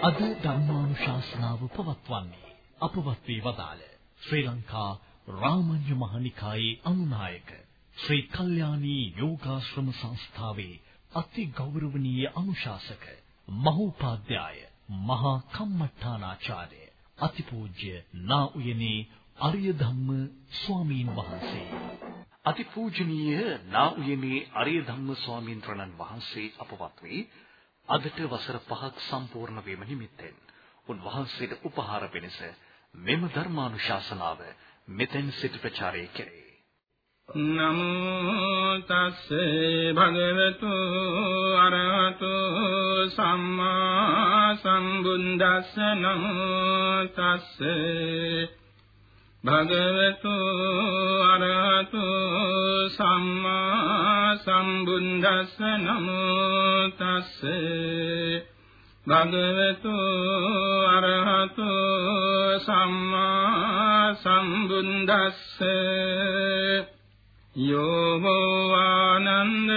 අද ධර්මානුශාසනාව පවත්වන්නේ අපවත් වී වදාළ ශ්‍රී ලංකා රාමඤ්ඤ මහනිකායේ අනුනායක ශ්‍රී කල්යාණී යෝගාශ්‍රම සංස්ථාවේ අති ගෞරවනීය අනුශාසක මහෝපාද්‍යය මහා කම්මඨානාචාර්ය අතිපූජ්‍ය නා උයනේ අරිය ධම්ම ස්වාමීන් වහන්සේ. අතිපූජනීය නා උයනේ අරිය ධම්ම ස්වාමීන් වහන්සේ අපවත් වේ අදට වසර 5ක් සම්පූර්ණ වීම නිමිත්තෙන් උන්වහන්සේට උපහාර පිණිස මෙම ධර්මානුශාසනාව මෙතෙන් සිට ප්‍රචාරය කෙරේ. නමෝ තස්සේ භගවතු අරහතු සම්මා සම්බුද්දස්ස නමෝ තස්සේ භගවතු අරහතු සම්මා සම්බුද්දස්ස නමෝ තස්සේ භගවතු අරහතු සම්මා සම්බුද්දස්ස. යෝ ආනන්දමය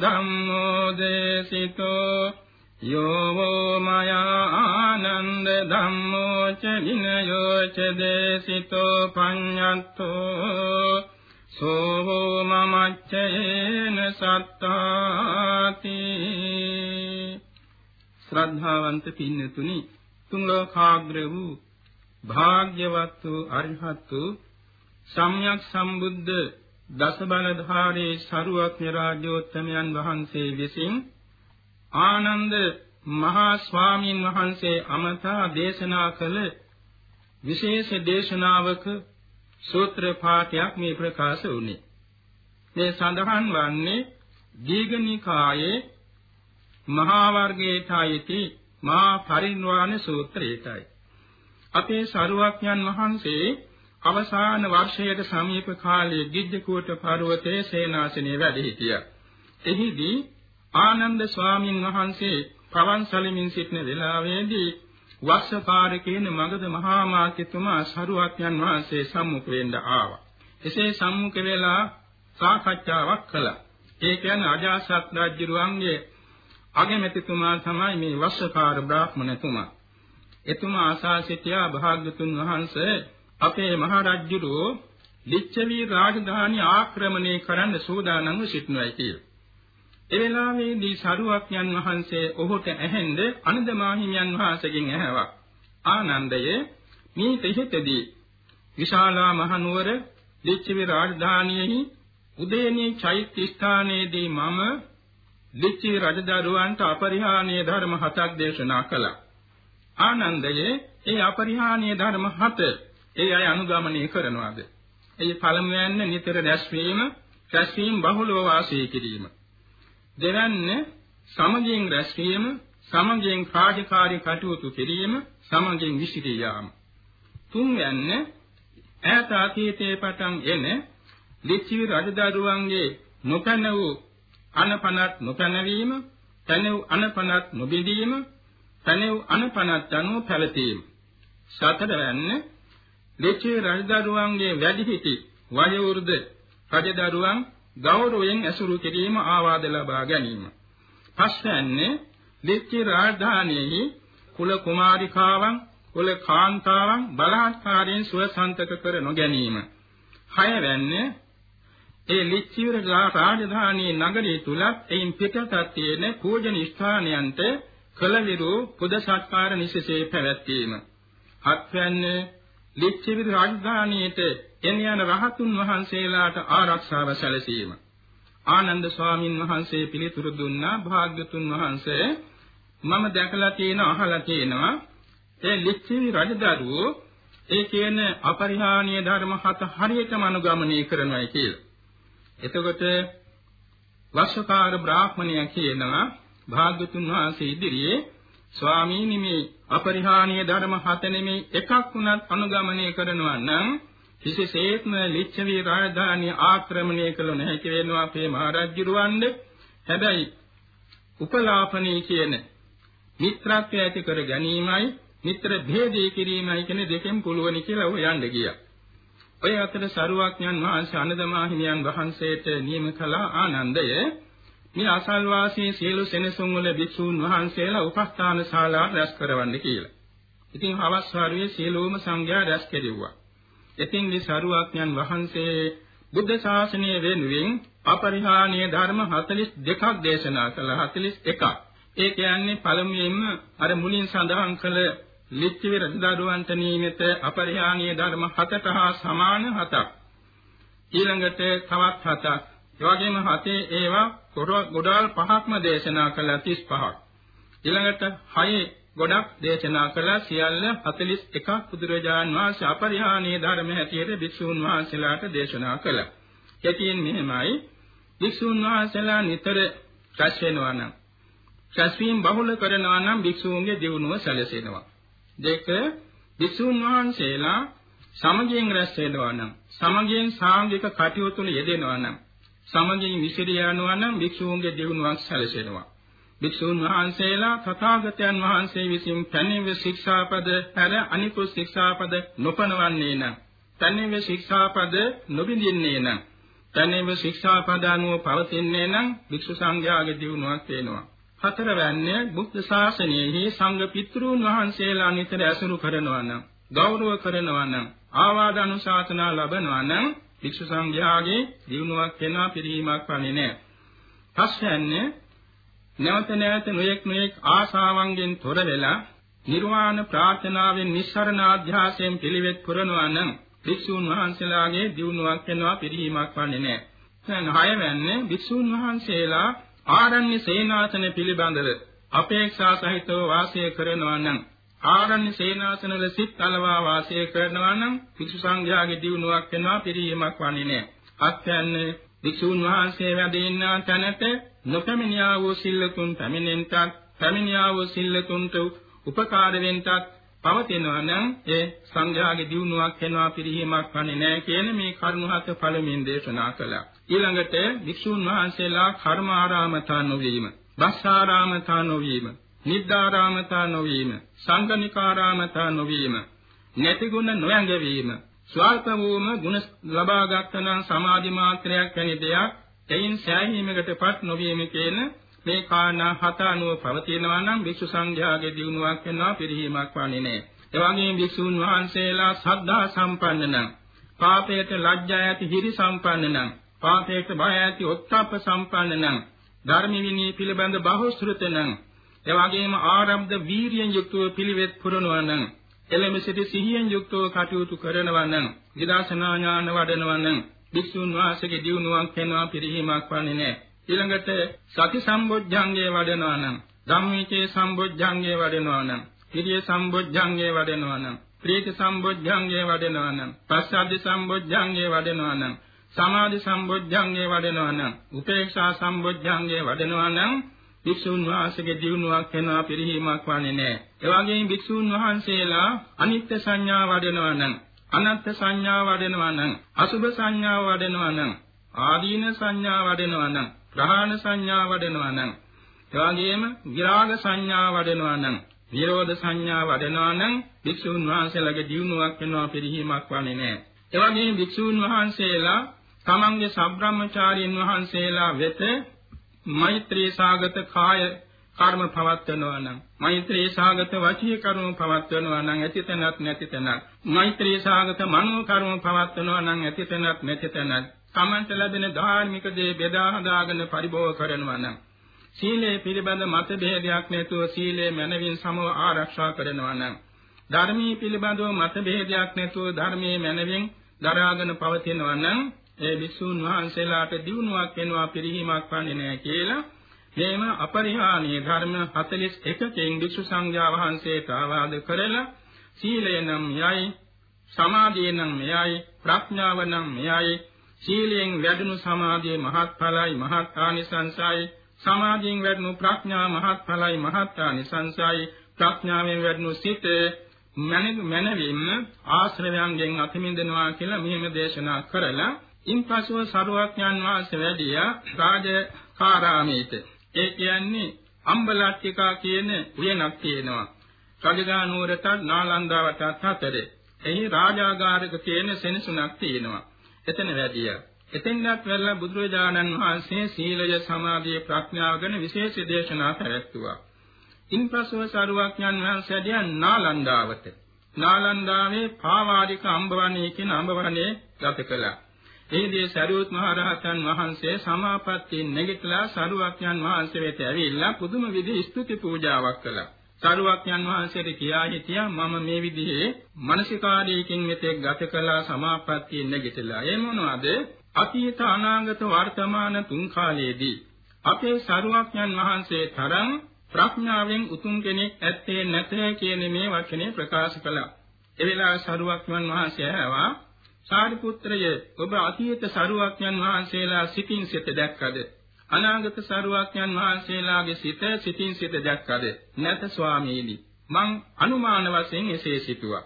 ධම්මෝ දේසිතෝ. යෝ මයා ආනන්ද ධම්මෝ ච විනයෝ ච දේසිතෝ පඤ්ඤත්තෝ සෝ මමච්චේන සත්තාති ශ්‍රද්ධාවන්ත පින්නතුනි තුන් ලෝකාග්‍ර වූ භාග්‍යවත් වූ අරිහත් වූ සම්්‍යක් සම්බුද්ධ දස බලධාරී සරුවක්ඥ රාජෝත්තමයන් වහන්සේ විසින් ආනන්ද මහා ස්වාමීන් වහන්සේ අමතා දේශනා කළ විශේෂ දේශනාවක සූත්‍ර පාඨයක් මේ ප්‍රකාශ වුණේ. මේ සඳහන් වන්නේ දීඝනිකායේ මහා වර්ගයට අයිති මහා පරිනිර්වාණ සූත්‍රයටයි. අපේ සරුවක්ඥන් වහන්සේ අවසාන වර්ෂයට සමීප කාලයේ ගිජ්ජකූට පර්වතයේ සේනාසනයේ වැඩ සිටියා. එහිදී ආනන්ද ස්වාමින් වහන්සේ ප්‍රවන්සලමින් සිටින වෙලාවේදී වස්සකාර කියන මගධ මහා මාත්‍යතුමා සරුවත්යන් වහන්සේ සම්මුඛ වෙන්න ආවා. එසේ සම්මුඛ වෙලා සාකච්ඡාවක් කළා. ඒ කියන්නේ අජාසත් රජුරුවන්ගේ අගමැතිතුමා තමයි මේ වස්සකාර බ්‍රාහ්මණතුමා. එතුමා ආසා සිටියා භාග්‍යතුන් වහන්සේ අපේ මහරජුරෝ ලිච්ඡවි රාජධානි ආක්‍රමණය කරන්න සූදානම්ව සිටිනවායි කියලා. ඒ වෙලාවේදී සරුවක්ඥන් වහන්සේ ඔහුට ඇහෙන්ද අනදමාහිමියන් වහන්සේගෙන් ඇහැවා. ආනන්දය මේ තෙහිතදී විශාලා මහනුවර ලිච්ඡවි රාජධානියෙහි උදේනී චෛත්‍ය ස්ථානයේදී මම ලිච්ඡවි රජදරුවන්ට අපරිහානීය ධර්ම හතක් දේශනා කළා. ආනන්දයේ ඒ අපරිහානීය ධර්ම හත ඒ අය අනුගමනය කරනවාද? ඒ පළමුවෙන්න නිතර රැස්වීම, රැස්වීම බහුලව වාසය කිරීම. දෙවැන්න සමගින් රැස්වීම සමගින් කාර්යකාරී කටයුතු කිරීම සමගින් විසිරී යාම. තුන්වැන්න ඈත අතීතයේ පටන් එන ලිච්ඡවි රජදරුවන්ගේ නොපැන වූ අනපනත් නොපැනවීම පැනව් අනපනත් නොබිදීම පැනව් අනපනත් අනුව පැවතීම. සතරවැන්න ලිච්ඡවි රජදරුවන්ගේ වැඩිහිටි වයෝවෘද රජදරුවන් ගෞරවයෙන් ඇසුරු කිරීම ආවාද ලබා ගැනීම. පස්වැන්නේ දෙච්චි රාජධානියෙහි කුල කුමාරිකාවන් කුල කාන්තාවන් බලාත්කාරයෙන් සුවසන්තක කර නොගැනීම. හයවැන්නේ ඒ ලිච්ඡිවර රාජධානී නගරය තුලත් එයින් පිටතත් තියෙන පූජන ස්ථානයන්ට කලවිරු පුද සත්කාර නිසසේ පැවැත්වීම. හත්වැන්නේ ලිච්ඡවිද රාජධානියට එන යන රහතුන් වහන්සේලාට ආරක්ෂාව සැලසීම. ආනන්ද ස්වාමින් වහන්සේ පිළිතුරු දුන්නා භාග්‍යතුන් වහන්සේ මම දැකලා තියෙන අහලා තියෙනවා ඒ ලිච්ඡවි රජදරුවෝ ඒ කියන අපරිහානීය ධර්ම හත හරියටම අනුගමනය කරනවායි කියලා. එතකොට වස්සකාර බ්‍රාහ්මණයා කියනවා භාග්‍යතුන් වහන්සේ ඉදිරියේ ස්වාමීනි මේ අපරිහානීය ධර්ම හත නෙමේ එකක් වුණත් අනුගමනය කරනවා නම් කිසිසේත්ම ලිච්ඡවි රාජධානිය ආක්‍රමණය කළ නොහැකි වෙනවා අපේ මහරජුරවණ්ඩ හැබැයි උපලාපනී කියන මිත්‍රත්වය ඇති කර ගැනීමයි මිත්‍ර භේදේ කිරීමයි කියන දෙකෙන් පුළුවනි කියලා ඔය යන්න ගියා. ඔය අතර සරුවක්ඥන් වහන්සේ අනදමා හිමියන් වහන්සේට නියම කළ ආනන්දය මේ අසල්වාසී සියලු සෙනසුන් වල භික්ෂූන් වහන්සේලා උපස්ථාන ශාලාවට රැස් කරවන්න කියලා. ඉතින් හවස් වරුවේ සියලුම සංඝයා රැස් කෙරෙව්වා. එතින්දී සරුවක්ඥන් වහන්සේ බුද්ධ ශාසනය වෙනුවෙන් අපරිහානීය ධර්ම 42ක් දේශනා කළා 41ක්. ඒ කියන්නේ පළමුවෙන්ම අර මුලින් සඳහන් කළ ලිච්ඡවි රජදරුවන්ට නියමිත අපරිහානීය ධර්ම හතට හා සමාන හතක්. ඊළඟට තවත් හතක්. ඒ වගේම හතේ ඒවා ගොඩාල් පහක්ම දේශනා කළ 35ක්. ඊළඟට හයේ ගොඩක් දේශනා කළා සියල්ල 41ක් බුදුරජාන් වහන්සේ අපරිහානීය ධර්ම හැටියට භික්ෂුන් වහන්සේලාට දේශනා කළා. කෙටියෙන් මෙහෙමයි භික්ෂුන් වහන්සේලා නිතර රැස් වෙනවා නම් රැස්වීම බහුල කරනවා නම් භික්ෂූන්ගේ දියුණුව සැලසෙනවා. දෙක භික්ෂුන් වහන්සේලා සමගියෙන් රැස් වෙනවා නම් සමගියෙන් සාංගික කටයුතු වල යෙදෙනවා නම් සමගියෙන් විසිරිය යනවා නම් භික්ෂූන්ගේ දියුණුවක් සැලසෙනවා. භික්ෂුන් වහන්සේලා තථාගතයන් වහන්සේ විසින් පැනෙව ශික්ෂාපද හැර අනිකුත් ශික්ෂාපද නොපනවන්නේ නම් පැනෙව ශික්ෂාපද නොබින්දින්නේ නම් පැනෙව ශික්ෂාපද අනුව පවතින්නේ නම් භික්ෂු සංඝයාගේ දියුණුවක් වෙනවා හතරවැන්නේ බුද්ධ ශාසනයෙහි සංඝ පිතෘන් වහන්සේලා නිතර ඇසුරු කරනවා නම් ගෞරව කරනවා නම් ආවාද අනුශාසනා ලබනවා නම් භික්ෂු සංඝයාගේ දියුණුවක් වෙනවා පිරිහීමක් වන්නේ නැහැ. පස්වැන්නේ නැවත නැවත නොයෙක් නොයෙක් ආශාවන්ගෙන් තොර වෙලා නිර්වාණ ප්‍රාර්ථනාවෙන් නිස්සරණ අධ්‍යාසයෙන් පිළිවෙත් පුරනවා නම් භික්ෂුන් වහන්සේලාගේ දියුණුවක් වෙනවා පිරිහීමක් වන්නේ නැහැ. දැන් හයවැන්නේ භික්ෂුන් වහන්සේලා ආරණ්‍ය සේනාසන පිළිබඳව අපේක්ෂා සහිතව වාසය කරනවා නම් ආරණ්‍ය සේනාසනවල සිත් අලවා වාසය කරනවා නම් භික්ෂු සංඝයාගේ දියුණුවක් වෙනවා පිරිහීමක් වන්නේ නැහැ. අත්යන්නේ භික්ෂුන් වහන්සේ වැඩ ඉන්නා තැනට නොපැමිණියා වූ සිල්ලතුන් පැමිණෙන්ටත් පැමිණියා වූ සිල්ලතුන්ට උපකාර වෙන්ටත් පවතිනවා නම් ඒ සංඝයාගේ දියුණුවක් වෙනවා පිරිහීමක් වන්නේ නැහැ කියන මේ කරුණු හත පළමුවෙන් දේශනා කළා. ඊළඟට භික්ෂුන් වහන්සේලා කර්මාරාමතා නොවීම, බස්සාරාමතා නොවීම, නිද්දාරාමතා නොවීම, සංගනිකාරාමතා නොවීම, නැතිගුණ නොයඟවීම, ස්වල්ප වූම ගුණ ලබා ගන්නනම් සමාධි මාත්‍රයක් වැනි දෙයක් එයින් සෑහීමකටපත් නොවීම කියන මේ කාරණා හත අනුව පවතිනවා නම් භික්ෂු සංඝයාගේ දියුණුවක් වෙනවා පිරිහීමක් වන්නේ නැහැ. එවැගේම භික්ෂුන් වහන්සේලා සද්ධා සම්පන්න නම්, පාපයට ලැජ්ජා ඇති හිරි සම්පන්න නම්, පාපයට බය ඇති ඔත්තප්ප සම්පන්න නම්, ධර්ම විනී පිළිබඳ බහුශෘත නම්, එවැගේම ආරම්භ වීරියෙන් යුක්තව පිළිවෙත් පුරනවා නම්, එළෙම සිටි සිහියෙන් යුක්තව කටයුතු කරනවා නම්, විදර්ශනා ඥාන වඩනවා නම් භික්ෂුන් වහන්සේගේ දියුණුවක් වෙනවා පිරිහීමක් වන්නේ නැහැ. ඊළඟට සති සම්බොජ්ජංගේ වඩනවා නම්, ධම්මීචේ සම්බොජ්ජංගේ වඩනවා නම්, පිරිය සම්බොජ්ජංගේ වඩනවා නම්, ප්‍රීති සම්බොජ්ජංගේ වඩනවා නම්, පස්සද්ධි සම්බොජ්ජංගේ වඩනවා නම්, සමාධි සම්බොජ්ජංගේ වඩනවා නම්, උපේක්ෂා සම්බොජ්ජංගේ වඩනවා නම් භික්ෂුන් වහන්සේගේ දියුණුවක් වෙනවා පිරිහීමක් වන්නේ නැහැ. ඒ වගේම භික්ෂුන් වහන්සේලා අනිත්‍ය සංඥා වඩනවා නම් අනත්ත් සංඥා වඩනවා නම් අසුභ සංඥා වඩනවා නම් ආදීන සංඥා වඩනවා නම් ප්‍රහාණ සංඥා වඩනවා නම් එවාගෙම විරාග සංඥා වඩනවා නම් විරෝධ සංඥා වඩනවා නම් භික්ෂුන් වහන්සේලාගේ දියුණුවක් වෙනවා පිරිහීමක් වන්නේ නැහැ. එවාගෙම භික්ෂුන් වහන්සේලා තමන්ගේ සබ්‍රාහ්මචාරීන් වහන්සේලා වෙත මෛත්‍රී සාගත කාය කර්ම පවත්වනවා නම් මෛත්‍රී සාගත වචී කර්ම පවත්වනවා නම් ඇතිතනක් නැතිතනක් මෛත්‍රී සාගත මනෝ කර්ම පවත්වනවා නම් ඇතිතනක් නැතිතනක් තමන්ට ලැබෙන ධාර්මික දේ බෙදා හදාගෙන පරිභෝග කරනවා නම් සීලේ පිළිබඳ මත භේදයක් නැතුව සීලේ මනවින් සමව ආරක්ෂා කරනවා නම් ධර්මී පිළිබඳව මත භේදයක් නැතුව ධර්මයේ මනවින් දරාගෙන පවතිනවා නම් ඒ විසුණු වහන්සේලාට දිනුවක් වෙනවා පිරිහීමක් වන්නේ නැහැ කියලා මේම අපරිහානීය ධර්ම 41කින් වික්ෂු සංඝයා වහන්සේට ආවාද කරලා සීලය නම් යයි සමාධිය නම් මෙයයි ප්‍රඥාව නම් මෙයයි සීලයෙන් වැඩුණු සමාධියේ මහත්ඵලයි මහත් ආනිසංසයි සමාධියෙන් වැඩුණු ප්‍රඥා මහත්ඵලයි මහත් ආනිසංසයි ප්‍රඥාවෙන් වැඩුණු සිත මනවින්ම ආශ්‍රවයන්ගෙන් අතිමින්දනවා කියලා මෙහෙම දේශනා කරලා ඉන්පසුව සරුවඥාන් වහන්සේ වැඩියා රාජකාරාමේට ඒ කියන්නේ අම්බලට්ටිකා කියන උයනක් තියෙනවා. රජගහ නුවරට නාලන්දාවට අතරේ. එහි රාජාගාරක කියන සෙනසුනක් තියෙනවා. එතන වැඩියා. එතෙන්වත් වෙලා බුදුරජාණන් වහන්සේ සීලය සමාධිය ප්‍රඥාව ගැන විශේෂ දේශනා පැවැත්තුවා. ඉන්පසුව සරුවක්ඥන් වහන්සේ නාලන්දාවට නාලන්දාවේ පාවාරික අම්බවණේ කියන අම්බවණේ ගත කළා. එහිදී සරියුත් මහ රහතන් වහන්සේ සමාපත්තියෙන් නැගිටලා සරුවක්ඥන් වහන්සේ වෙත ඇවිල්ලා පුදුම විදිහේ ස්තුති පූජාවක් කළා. සරුවක්ඥන් වහන්සේට කියා හිටියා මම මේ විදිහේ මානසිකාරයකින් මෙතෙක් ගත කළා සමාපත්තියෙන් නැගිටලා. ඒ මොනවද? අතීත අනාගත වර්තමාන තුන් කාලයේදී අපේ සරුවක්ඥන් වහන්සේ තරම් ප්‍රඥාවෙන් උතුම් කෙනෙක් ඇත්තේ නැත කියන මේ වචනේ ප්‍රකාශ කළා. ඒ වෙලාවේ සරුවක්ඥන් වහන්සේ ආවා සාරිපුත්‍රය ඔබ අතීත සරුවක්ඥන් වහන්සේලා සිතින් සිත දැක්කද? අනාගත සරුවක්ඥන් වහන්සේලාගේ සිත සිතින් සිත දැක්කද? නැත ස්වාමීනි. මං අනුමාන වශයෙන් එසේ සිතුවා.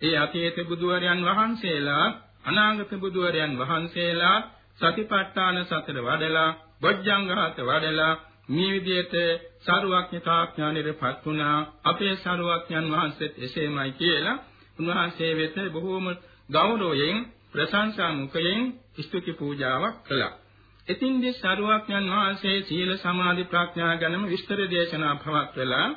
ඒ අතීත බුදුවරයන් වහන්සේලා අනාගත බුදුවරයන් වහන්සේලා සතිපට්ඨාන සතර වඩලා බොජ්ජංගහත වඩලා මේ විදිහට සරුවක්ඥතාඥානෙරපත් වුණා අපේ සරුවක්ඥන් වහන්සේත් එසේමයි කියලා උන්වහන්සේ වෙත බොහෝම ගෞරවයෙන් ප්‍රශංසා මුඛයෙන් ස්තුති පූජාවක් කළා. එතින්දී සරුවක්ඥන් වහන්සේ සීල සමාධි ප්‍රඥා ගැනම විස්තර දේශනා පවත්වලා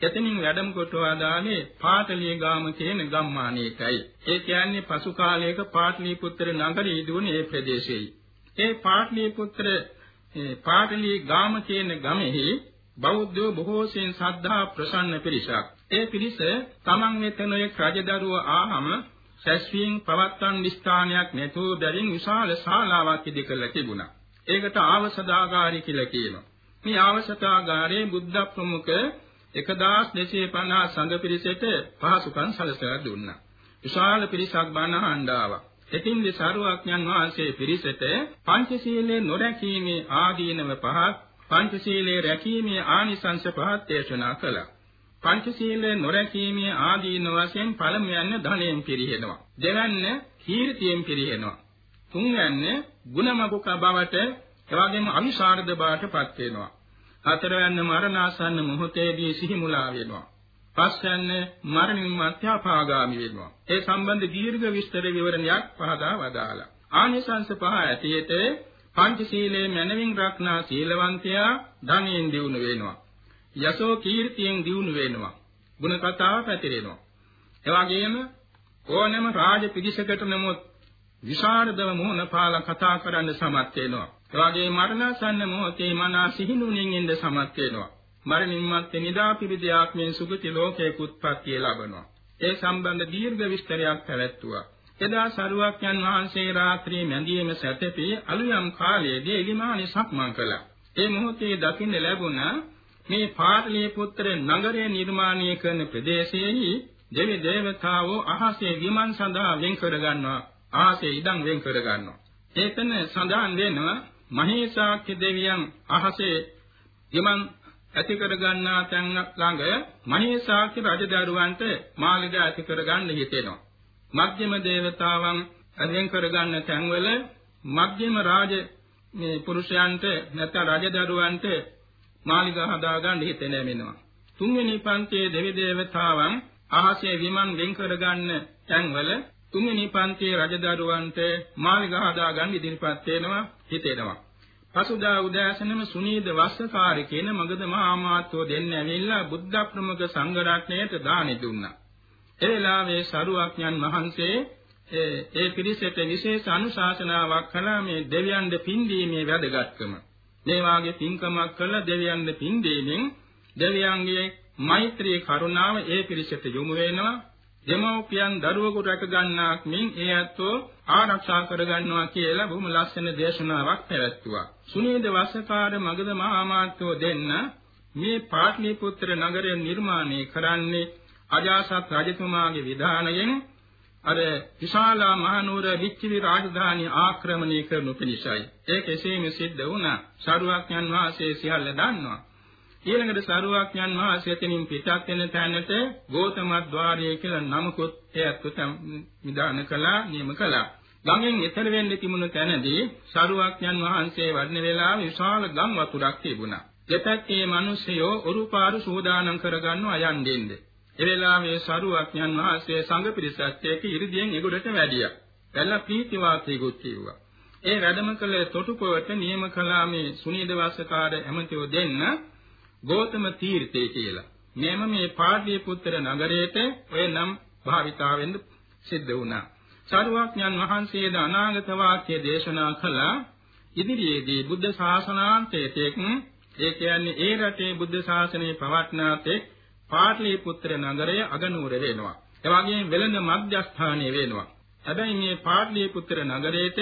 එතනින් වැඩම කොට වදානේ පාටලී ගාම කියන ගම්මානයකයි. ඒ කියන්නේ පසු කාලයක පාටලීපුත්‍ර නගරයේ දුවන ඒ ප්‍රදේශයයි. ඒ පාටලීපුත්‍ර පාටලී ගාම කියන ගමෙහි බෞද්ධයෝ බොහෝ සෙයින් ශ්‍රද්ධා ප්‍රසන්න පිරිසක්. ඒ පිරිස තමන් වෙත නොයෙක් රජදරුව ආහම සැස්වීම් පවත්වන ස්ථානයක් නැතුව බැවින් විශාල ශාලාවක් ඉදි කරලා තිබුණා. ඒකට ආවසදාගාරය කියලා කියනවා. මේ ආවසදාගාරයේ බුද්ධ ප්‍රමුඛ 1250 සංඝ පිරිසට පහසුකම් සැලසලා දුන්නා. විශාල පිරිසක් බණ අහන්න ආවා. එතින්ද සරුවඥන් වහන්සේ පිරිසට පංචශීලයේ නොරැකීමේ ආදීනව පහක් පංචශීලයේ රැකීමේ ආනිසංස පහක් දේශනා කළා. පංචශීලයේ නොරැකීමේ ආදීන වශයෙන් පළමුවන්න ධනයෙන් පිරිහෙනවා. දෙවන්න කීර්තියෙන් පිරිහෙනවා. තුන්වන්න ගුණමගුක බවට එවාගෙම අවිසරද බවටපත් වෙනවා. හතරවන්න මරණාසන්න මොහොතේදී සිහි මුලා වෙනවා. පස්වන්න මරණින් මත්‍යාපාගාමි වෙනවා. ඒ සම්බන්ධ දීර්ඝ විස්තර විවරණයක් පහදා වදාලා. ආනිසංස පහ ඇටියෙත පංචශීලයේ මනවින් රක්නා සීලවන්තයා ධනෙන් දිනු වෙනවා. යසෝ කීර්තියෙන් දිනු වෙනවා. ගුණ කතාව පැතිරෙනවා. එවාගෙම ඕනෑම රාජ පිරිසකට නමුත් විශාරදව මොහොන පාල කතා කරන්න සමත් වෙනවා. එවාගේ මරණසන්න මොහොතේ මනා සිහිනුනින් ඉඳ සමත් වෙනවා. මරණින් මත්තේ නිදාපිරිදයක් මෙන් සුගති ලෝකයක උත්පත්තිය ලබනවා. ඒ සම්බන්ධ දීර්ඝ විස්තරයක් පැවැත්තුවා. එදා සරුවක්යන් වහන්සේ රාත්‍රී මැදියේම සැතපී අලුයම් කාලයේදී එලිමානි සක්මන් කළා. ඒ මොහොතේ දකින්න ලැබුණා මේ පාටලිපුත්‍ර නගරය නිර්මාණය කරන ප්‍රදේශයේහි දෙවි දේවතාවෝ අහසේ විමන් සඳහා වෙන් කර ගන්නවා. අහසේ ඉඩම් වෙන් කර ගන්නවා. ඒතන සඳහන් වෙනවා මහේසාක්‍ය දෙවියන් අහසේ විමන් ඇති කර ගන්නා තැන් ළඟ මහේසාක්‍ය රජදරුවන්ට මාළිගා ඇති කර ගන්න හිතෙනවා. මධ්‍යම දේවතාවන් වෙන් කර ගන්න තැන්වල මධ්‍යම රාජ මේ පුරුෂයන්ට නැත්නම් රජදරුවන්ට මාලිගා හදා ගන්න හිත නැමෙනවා. තුන්වෙනි පන්තියේ දෙවි දේවතාවන් අහසේ විමන් වෙන් කරගන්න තැන්වල තුන්වෙනි පන්තියේ රජදරුවන්ට මාලිගා හදා ගන්න ඉදිරිපත් වෙනවා හිතෙනවා. පසුදා උදෑසනම සුනීද වස්සකාරී කියන මගධ මහා මාත්වෝ දෙන්න ඇවිල්ලා බුද්ධ ප්‍රමුඛ සංඝ රත්නයට දානි දුන්නා. ඒ වෙලාවේ සරුවක්ඥන් වහන්සේ ඒ පිරිසට විශේෂ අනුශාසනාවක් කළා මේ දෙවියන්ගේ පින්දීමේ වැදගත්කම. මේ වාගේ පින්කමක් කළ දෙවියන්ද පින් දීමෙන් දෙවියන්ගේ මෛත්‍රී කරුණාව ඒ පිරිසට යොමු වෙනවා දෙමෝපියන් දරුවෙකු රැක ගන්නාක් මෙන් ඒ ඇත්තෝ ආරක්ෂා කර ගන්නවා කියලා බොහොම ලස්සන දේශනාවක් පැවැත්තුවා. සුනීද වස්සකාර මගධ මහා මාත්‍යෝ දෙන්න මේ පාටලිපුත්‍ර නගරය නිර්මාණය කරන්නේ අජාසත් රජතුමාගේ විධානයෙන් අර විශාලා මහනුවර විච්චිවි රාජධානිය ආක්‍රමණය කරනු පිණිසයි. ඒක එසේම සිද්ධ වුණා. ශරුවක්ඥන් වහන්සේ සියල්ල දන්නවා. ඊළඟට ශරුවක්ඥන් වහන්සේ එතනින් පිටත් වෙන තැනට ගෝතමද්්වාරය කියලා නමකුත් එයත් නිදාන කළා, නියම කළා. ගඟෙන් එතර වෙන්න තිබුණු තැනදී ශරුවක්ඥන් වහන්සේ වඩන වෙලාවේ විශාල ගම් වතුරක් තිබුණා. දෙපැත්තේ මිනිස්සයෝ උරුපාරු සූදානම් කරගන්නව යන් දෙන්නේ. ඒ වෙලාවේ සරුවක්ඥන් වහන්සේ සංඝ පිරිසත් එක්ක ඉරිදියෙන් එගොඩට වැඩියා. වැල්ලා ප්‍රීති වාක්‍යයකුත් කිව්වා. ඒ වැඩම කළ තොටුපොවට නියම කළා මේ සුනීද වස්සකාර ඇමතිව දෙන්න ගෞතම තීර්ථය කියලා. මෙම මේ පාටලිපුත්‍ර නගරයට ඔය නම් භාවිතාවෙන් සිද්ධ වුණා. සරුවඥන් වහන්සේද අනාගත වාක්‍ය දේශනා කළා ඉදිරියේදී බුද්ධ ශාසනාන්තයේතෙක් ඒ කියන්නේ ඒ රටේ බුද්ධ ශාසනය පවත්නාතේ පාටලිපුත්‍ර නගරය අගනුවර වෙනවා. ඒ වගේම වෙළඳ මධ්‍යස්ථානය වෙනවා. හැබැයි මේ පාටලිපුත්‍ර නගරයේට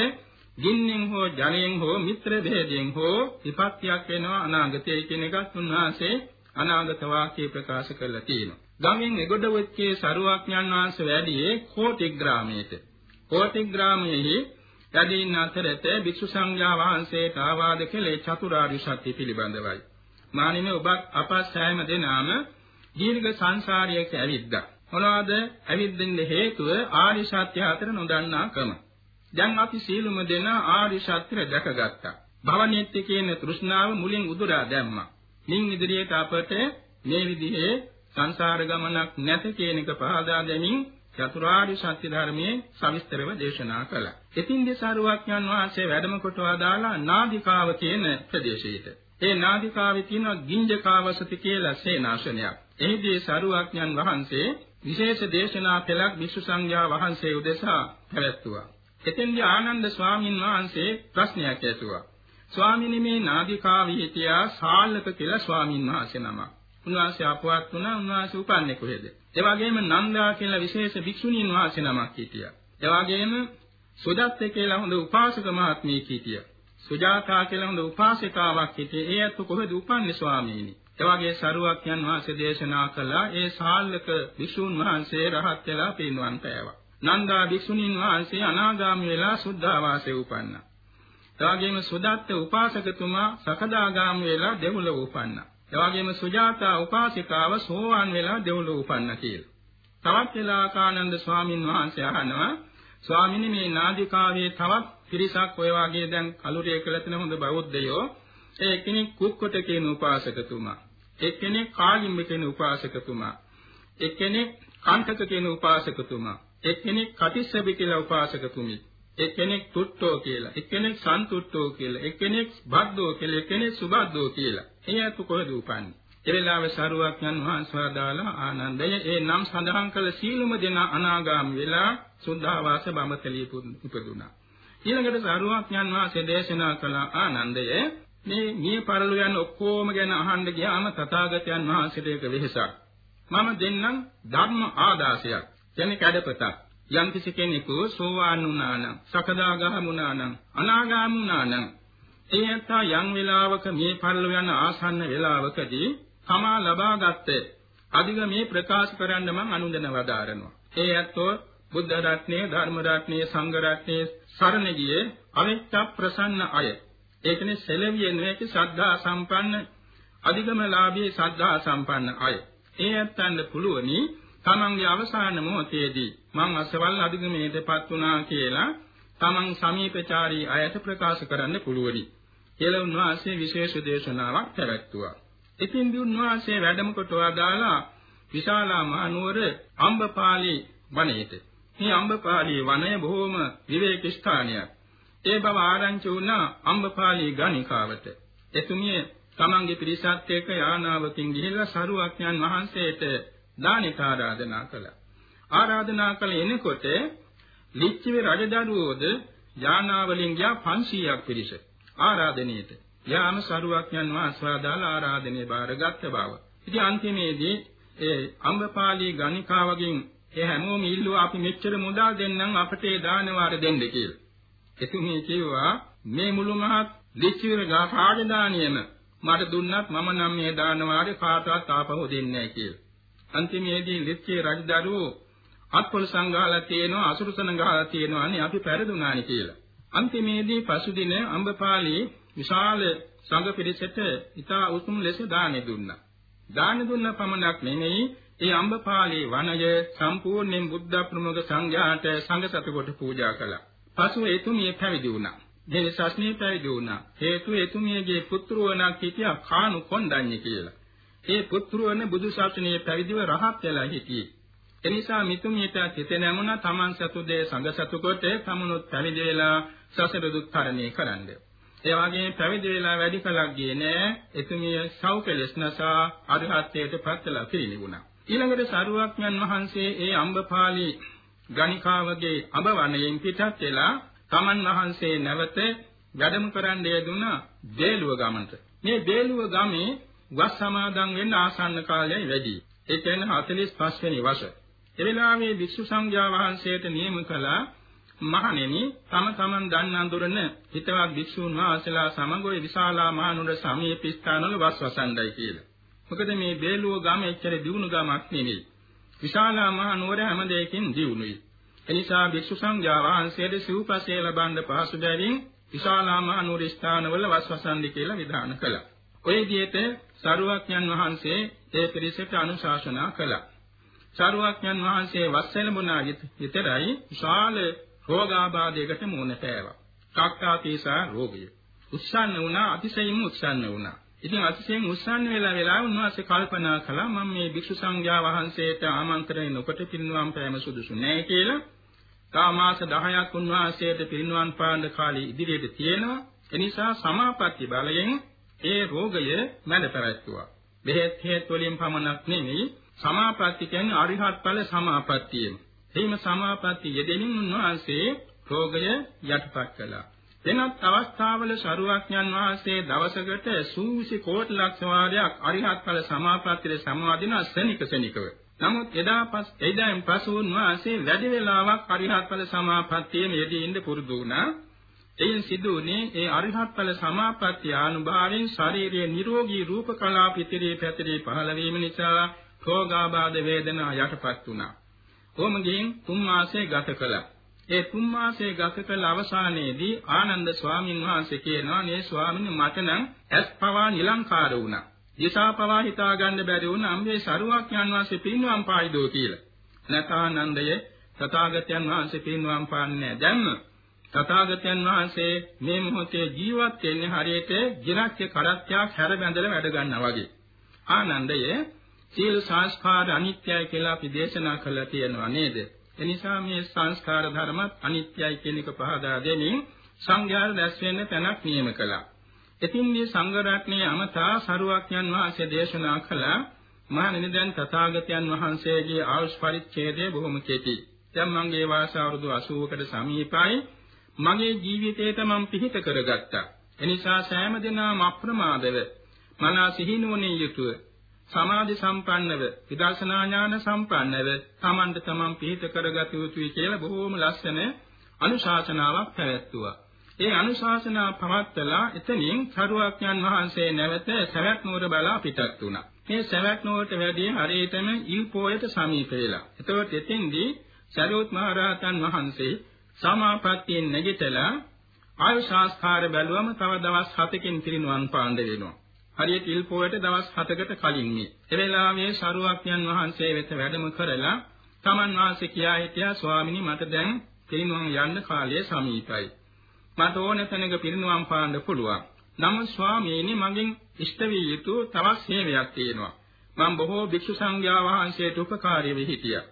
ගින්නෙන් හෝ ජලයෙන් හෝ මිත්‍ර භේදයෙන් හෝ විපත්තියක් වෙනවා අනාගතයේ කියන එකත් උන්වහන්සේ අනාගත වාක්‍ය ප්‍රකාශ කරලා තියෙනවා. ගමෙන් එගොඩ වෙච්චේ සරුවක්ඥන් වහන්සේ වැඩියේ කෝටි ග්‍රාමයේට. කෝටි ග්‍රාමයේ යදින් අතරත භික්ෂු සංඝයා වහන්සේට ආවාද කළේ චතුරාර්ය සත්‍ය පිළිබඳවයි. මානිනේ ඔබ අප සෑම දෙනාම දීර්ඝ සංසාරයක ඇවිද්දා. මොනවාද ඇවිද්දින්න හේතුව ආරි සත්‍ය අතර නොදන්නාකම. දැන් අපි සීලුම දෙනා ආරි සත්‍ය දැකගත්තා. භවනිත්‍ය කියන තෘෂ්ණාව මුලින් උදුරා දැම්මා. මින් ඉදිරියට අපට මේ විදිහේ සංසාර ගමනක් නැත කියන එක පහදා දෙමින් චතුරාර්ය සත්‍ය ධර්මයේ සවිස්තරව දේශනා කළා. ඉතින්දී සාරුවක්ඥන් වහන්සේ වැඩම කොට වදාලා නාදිකාව කියන ප්‍රදේශයට. ඒ නාදිකාවේ තියෙන ගිංජකාවසති කියලා සේනාසනයක්. එහිදී සාරුවක්ඥන් වහන්සේ විශේෂ දේශනා පෙළක් විශ්ව සංඝයා වහන්සේ උදෙසා පැවැත්තුවා. එතෙන්දී ආනන්ද ස්වාමීන් වහන්සේ ප්‍රශ්නයක් ඇසුවා. ස්වාමීනි මේ නාදිකාවේ හිටියා සාල්ලක කියලා ස්වාමීන් වහන්සේ නමක්. උන්වහන්සේ අපවත් වුණා උන්වහන්සේ උපන්නේ කොහෙද? ඒ වගේම නන්දා කියලා විශේෂ භික්ෂුණීන් වහන්සේ නමක් හිටියා. ඒ වගේම සුදත්ත කියලා හොඳ උපාසක මහත්මියක් හිටියා. සුජාතා කියලා හොඳ උපාසිකාවක් හිටියේ. ඒ අතු කොහෙද උපන්නේ ස්වාමීනි? ඒ වගේ සරුවක්යන් වහන්සේ දේශනා කළා ඒ ශාල්ලක භික්ෂුන් වහන්සේ රහත් වෙලා පින්වන් පෑවා. නන්දා භික්ෂුණීන් වහන්සේ අනාගාමී වෙලා සුද්ධාවාසයේ උපන්නා. එවාගෙම සුදත්ත උපාසකතුමා සකදාගාමී වෙලා දෙව්ලොව උපන්නා. එවාගෙම සුජාතා උපාසිකාව සෝවාන් වෙලා දෙව්ලොව උපන්නා කියලා. තවත් වෙලාකානන්ද ස්වාමින් වහන්සේ අහනවා ස්වාමිනේ මේ නාදිකාවේ තවත් පිරිසක් ඔය වගේ දැන් කලුරිය කියලා තියෙන හොඳ බෞද්ධයෝ ඒ කෙනෙක් කුක්කොට කියන උපාසකතුමා. එක්කෙනෙක් කාලිම්බ කියන උපාසකතුමා. එක්කෙනෙක් කාන්තක කියන උපාසකතුමා. එක්කෙනෙක් කටිස්සබි කියලා උපාසකතුමි. එක්කෙනෙක් තුට්ටෝ කියලා. එක්කෙනෙක් සන්තුට්ටෝ කියලා. එක්කෙනෙක් බද්දෝ කියලා. එක්කෙනෙක් සුබද්දෝ කියලා. එයාට කොහෙද උපන්නේ? ඒ වෙලාවේ සරුවක්යන් වහන්සේ දාලා ආනන්දය ඒ නම් සඳහන් කළ සීලම දෙන අනාගාමී වෙලා සුද්ධාවාස බඹතලිය ඉපදුනා ඊළඟට සරුවක්යන් වහන්සේ දේශනා කළ ආනන්දය මේ මිය පරලෝ යන ඔක්කොම ගැන අහන්න ගියාම තථාගතයන් වහන්සේට ඒක වෙහසක්. මම දෙන්නම් ධර්ම ආදාසයක්. කියන්නේ කැඩපතක්. යම් කිසි කෙනෙකු සෝවාන් වුණා නම්, සකදාගාම වුණා නම්, අනාගාම වුණා නම්, ඒ ඇත්තා යම් වෙලාවක මේ පරලෝ යන ආසන්න වෙලාවකදී තමා ලබාගත් අධික මේ ප්‍රකාශ කරන්න මම අනුදැන වදාරනවා. ඒ ඇත්තෝ බුද්ධ රත්නයේ, ධර්ම රත්නයේ, සංඝ රත්නයේ සරණ ගියේ අවිච්ඡ ප්‍රසන්න අය. ඒ කියන්නේ සෙලවිය නොහැකි ශ්‍රද්ධා සම්පන්න අධිගමලාභී ශ්‍රද්ධා සම්පන්න අය. ඒ ඇත්තන්ට පුළුවනි තමන්ගේ අවසාන මොහොතේදී මං අසවල් අධිගමේදපත් වුණා කියලා තමන් සමීපචාරී අයට ප්‍රකාශ කරන්න පුළුවනි. කියලා උන්වහන්සේ විශේෂ දේශනාවක් පැවැත්තුවා. ඉතින් උන්වහන්සේ වැඩම කොට වදාලා විශාලා මහනුවර අම්බපාලි වනයේට. මේ අම්බපාලි වනය බොහොම විවේක ස්ථානයක්. ඒ බව ආරංචි වුණා අම්බපාලි ගණිකාවට. එතුමිය තමන්ගේ පිරිසත් එක්ක යානාවකින් ගිහිල්ලා සරුවක්ඥන් වහන්සේට දානෙට ආරාධනා කළා. ආරාධනා කළ එනකොට ලිච්ඡවි රජදරුවෝද යානාවලින් ගියා 500ක් පිරිස ආරාධනෙට. යාම සරුවක්ඥන් වහන්සේ දාලා ආරාධනේ බාරගත් බව. ඉතින් අන්තිමේදී ඒ අම්බපාලි ගණිකාවගෙන් ඒ හැමෝම ඉල්ලුවා අපි මෙච්චර මුදල් දෙන්නම් අපට ඒ දාන වාර දෙන්න කියලා. එතුමිය කිව්වා මේ මුළු මහත් ලිච්ඡවිර රාජධානියම මට දුන්නත් මම නම් මේ දාන වාරේ කාටවත් ආපහු දෙන්නේ නැහැ කියලා. අන්තිමේදී ලිච්ඡේ රජදරුවෝ අත්පොළ සංඝාලා තියෙනවා අසුරුසන ගහලා තියෙනවා අනේ අපි පෙරදුනානි කියලා. අන්තිමේදී පසුදින අම්බපාලි විශාල සංඝ පිරිසට ඉතා උතුම් ලෙස දානෙ දුන්නා. දාන දුන්න පමණක් නෙමෙයි ඒ අම්බපාලි වනය සම්පූර්ණයෙන් බුද්ධ ප්‍රමුඛ සංඝයාට සංඝ සතු කොට පූජා කළා. පසුව එතුමිය පැවිදි වුණා. මේ ශාස්ත්‍රීය පැවිදි වුණා. හේතුව එතුමියගේ පුත්‍රවණක් හිටියා කානු කොණ්ඩඤ්ඤ කියලා. ඒ පුත්‍රවණ බුදු ශාසනයේ පැවිදිව රහත් වෙලා හිටියේ. එනිසා මිතුමියට හිත නැමුණා තමන් සතු දේ සංඝ සතු කොට තමනුත් පැවිදි වෙලා සසර දුක් තරණය කරන්නේ. ඒ වගේ පැවිදි වෙලා වැඩි කලක් ගියේ නෑ. එතුමිය සෞඛලස් නසා අරහත්ත්වයට පත්ලා පිරිනිවුණා. ඊළඟට සරුවක්ඥන් වහන්සේ ඒ අම්බපාලි ගණිකාවගේ අබවණයෙන් පිටත් වෙලා තමන් වහන්සේ නැවත වැඩම කරන්න යෙදුණ බේලුව ගමන්ට. මේ බේලුව ගමේ වස් සමාදන් වෙන්න ආසන්න කාලයයි වැඩි. ඒ කියන්නේ 45 වෙනි වසර. ඒ වෙලාවේ වික්ෂු සංඝයා වහන්සේට නියම කළා මහණෙනි තම තමන් දන්න අඳුරන හිතවත් භික්ෂූන් වහන්සේලා සමග ඔය විශාලා මහනුර සමීප ස්ථානවල වස් වසන්ඩයි කියලා. මොකද මේ බේලුව ගම එච්චර දියුණු ගමක් නෙවෙයි. විශාලා මහනුවර හැම දෙයකින් දියුණුයි. එනිසා භික්ෂු සංඝයා වහන්සේට සිව්පසේ ලබන්න පහසු බැවින් විශාලා මහනුවර ස්ථානවල වස් වසන්ඩි කියලා විධාන කළා. ඔය විදිහට සරුවක්ඥන් වහන්සේ ඒ පිරිසට අනුශාසනා කළා. සරුවක්ඥන් වහන්සේ වස්සෙලමුණා විතරයි විශාල රෝගාබාධයකට මුහුණ පෑවා. කාක්කාපීසා රෝගය. උස්සන්න වුණා අතිශයින්ම උස්සන්න වුණා. ඉතින් අතිශයින් උස්සන්න වෙලා වෙලා උන්වහන්සේ කල්පනා කළා මම මේ භික්ෂු සංඝයා වහන්සේට ආමන්ත්‍රණය නොකොට පිරිනුවම් පෑම සුදුසු නෑ කියලා. තා මාස 10ක් උන්වහන්සේට පිරිනුවම් පාන්න කාලේ ඉදිරියට තියෙනවා. එනිසා සමාපatti බලයෙන් ඒ රෝගය මැඩ පැවැත්තුවා. බෙහෙත් හේත් වලින් පමණක් නෙමෙයි සමාපatti කියන්නේ අරිහත් ඵල සමාපත්තියම. එයිම සමාපatti යෙදෙමින් උන්වහන්සේ රෝගය යටපත් කළා. වෙනත් අවස්ථාවල ශරුවඥන් වහන්සේ දවසකට සූවිසි කෝටි ලක්ෂ වාරයක් අරිහත් ඵල සමාපත්තියේ සමාදින ශනික ශනිකව. නමුත් එදා පස් එදායින් පසු උන්වහන්සේ වැඩි වේලාවක් අරිහත් ඵල සමාපත්තියේ යෙදී ඉඳ පුරුදු වුණා. එයින් සිදු වුණේ ඒ අරිහත් ඵල සමාපත්තිය අනුභවයෙන් ශාරීරික නිරෝගී රූප කලාප ඉදිරියේ පැතිරී පහළ වීම නිසා රෝගාබාධ වේදනා යටපත් වුණා. කොහොම ගින් තුන් මාසය ගත කළා. ඒ තුන් මාසය ගත කළ අවසානයේදී ආනන්ද ස්වාමීන් වහන්සේ කියනවා "මේ ස්වාමීන් මට නම් ඇස් පවා නිලංකාර වුණා. දිසා පවා හිතා ගන්න බැරි වුණා මේ සරුවක්යන් වහන්සේ පින්වම් පායිදෝ කියලා." නැතානන්දය තථාගතයන් වහන්සේ පින්වම් පාන්නේ දැම්ම තථාගතයන් වහන්සේ මේ මොහොතේ ජීවත් වෙන්නේ හරියට ගිරක්ක කරත්තයක් හැර බැඳලා වැඩ ගන්නවා වගේ. ආනන්දය සීල සංස්කාර අනිත්‍යයි කියලා අපි දේශනා කළා තියෙනවා නේද? එනිසා මේ සංස්කාර ධර්මත් අනිත්‍යයි කියන එක පහදා දෙමින් සංඝයාර දැස් වෙන්න තැනක් නියම කළා. ඉතින් මේ සංඝ රත්නයේ අමතා සරුවක්යන් වහන්සේ දේශනා කළා මහණෙනි දැන් තථාගතයන් වහන්සේගේ ආයුෂ් පරිච්ඡේදය බොහොම කෙටි. දැන් මගේ වාස අවුරුදු 80කට සමීපයි. මගේ ජීවිතේට මම පිහිට කරගත්තා. එනිසා සෑම දිනම අප්‍රමාදව මනස සිහිනුවණින් යුතුව සමාධි සම්පන්නව විදර්ශනා ඥාන සම්පන්නව තමන්ට තමන් පිහිට කරගත යුතුයි කියලා බොහෝම ලස්සන අනුශාසනාවක් පැවැත්තුවා. ඒ අනුශාසනා පවත්වලා එතනින් සරුවක්ඥන් වහන්සේ නැවත සවැත් නුවර බලා පිටත් වුණා. මේ සවැත් නුවරට වැඩි හරියටම ඊපෝයට සමීප වෙලා. එතකොට එතෙන්දී සරියුත් මහ රහතන් වහන්සේ සමාපත්තියෙන් නැගිටලා ආයු ශාස්ත්‍රාර බැලුවම තව දවස් 7කින් පිරිනුවන් පාණ්ඩ වෙනවා. හරියට ඉල් පොයට දවස් 7කට කලින් මේ. ඒ වෙලාවේ ශරුවක්ඥන් වහන්සේ වෙත වැඩම කරලා තමන් වහන්සේ කියා හිටියා ස්වාමිනී මට දැන් පිරිනුවම් යන්න කාලය සමීපයි. මට ඕන තැනක පිරිනුවම් පාන්න පුළුවන්. නමුත් ස්වාමීනි මගෙන් ඉෂ්ට විය යුතු තවත් සේවයක් තියෙනවා. මම බොහෝ භික්ෂු සංඝයා වහන්සේට උපකාරී වෙ හිටියා.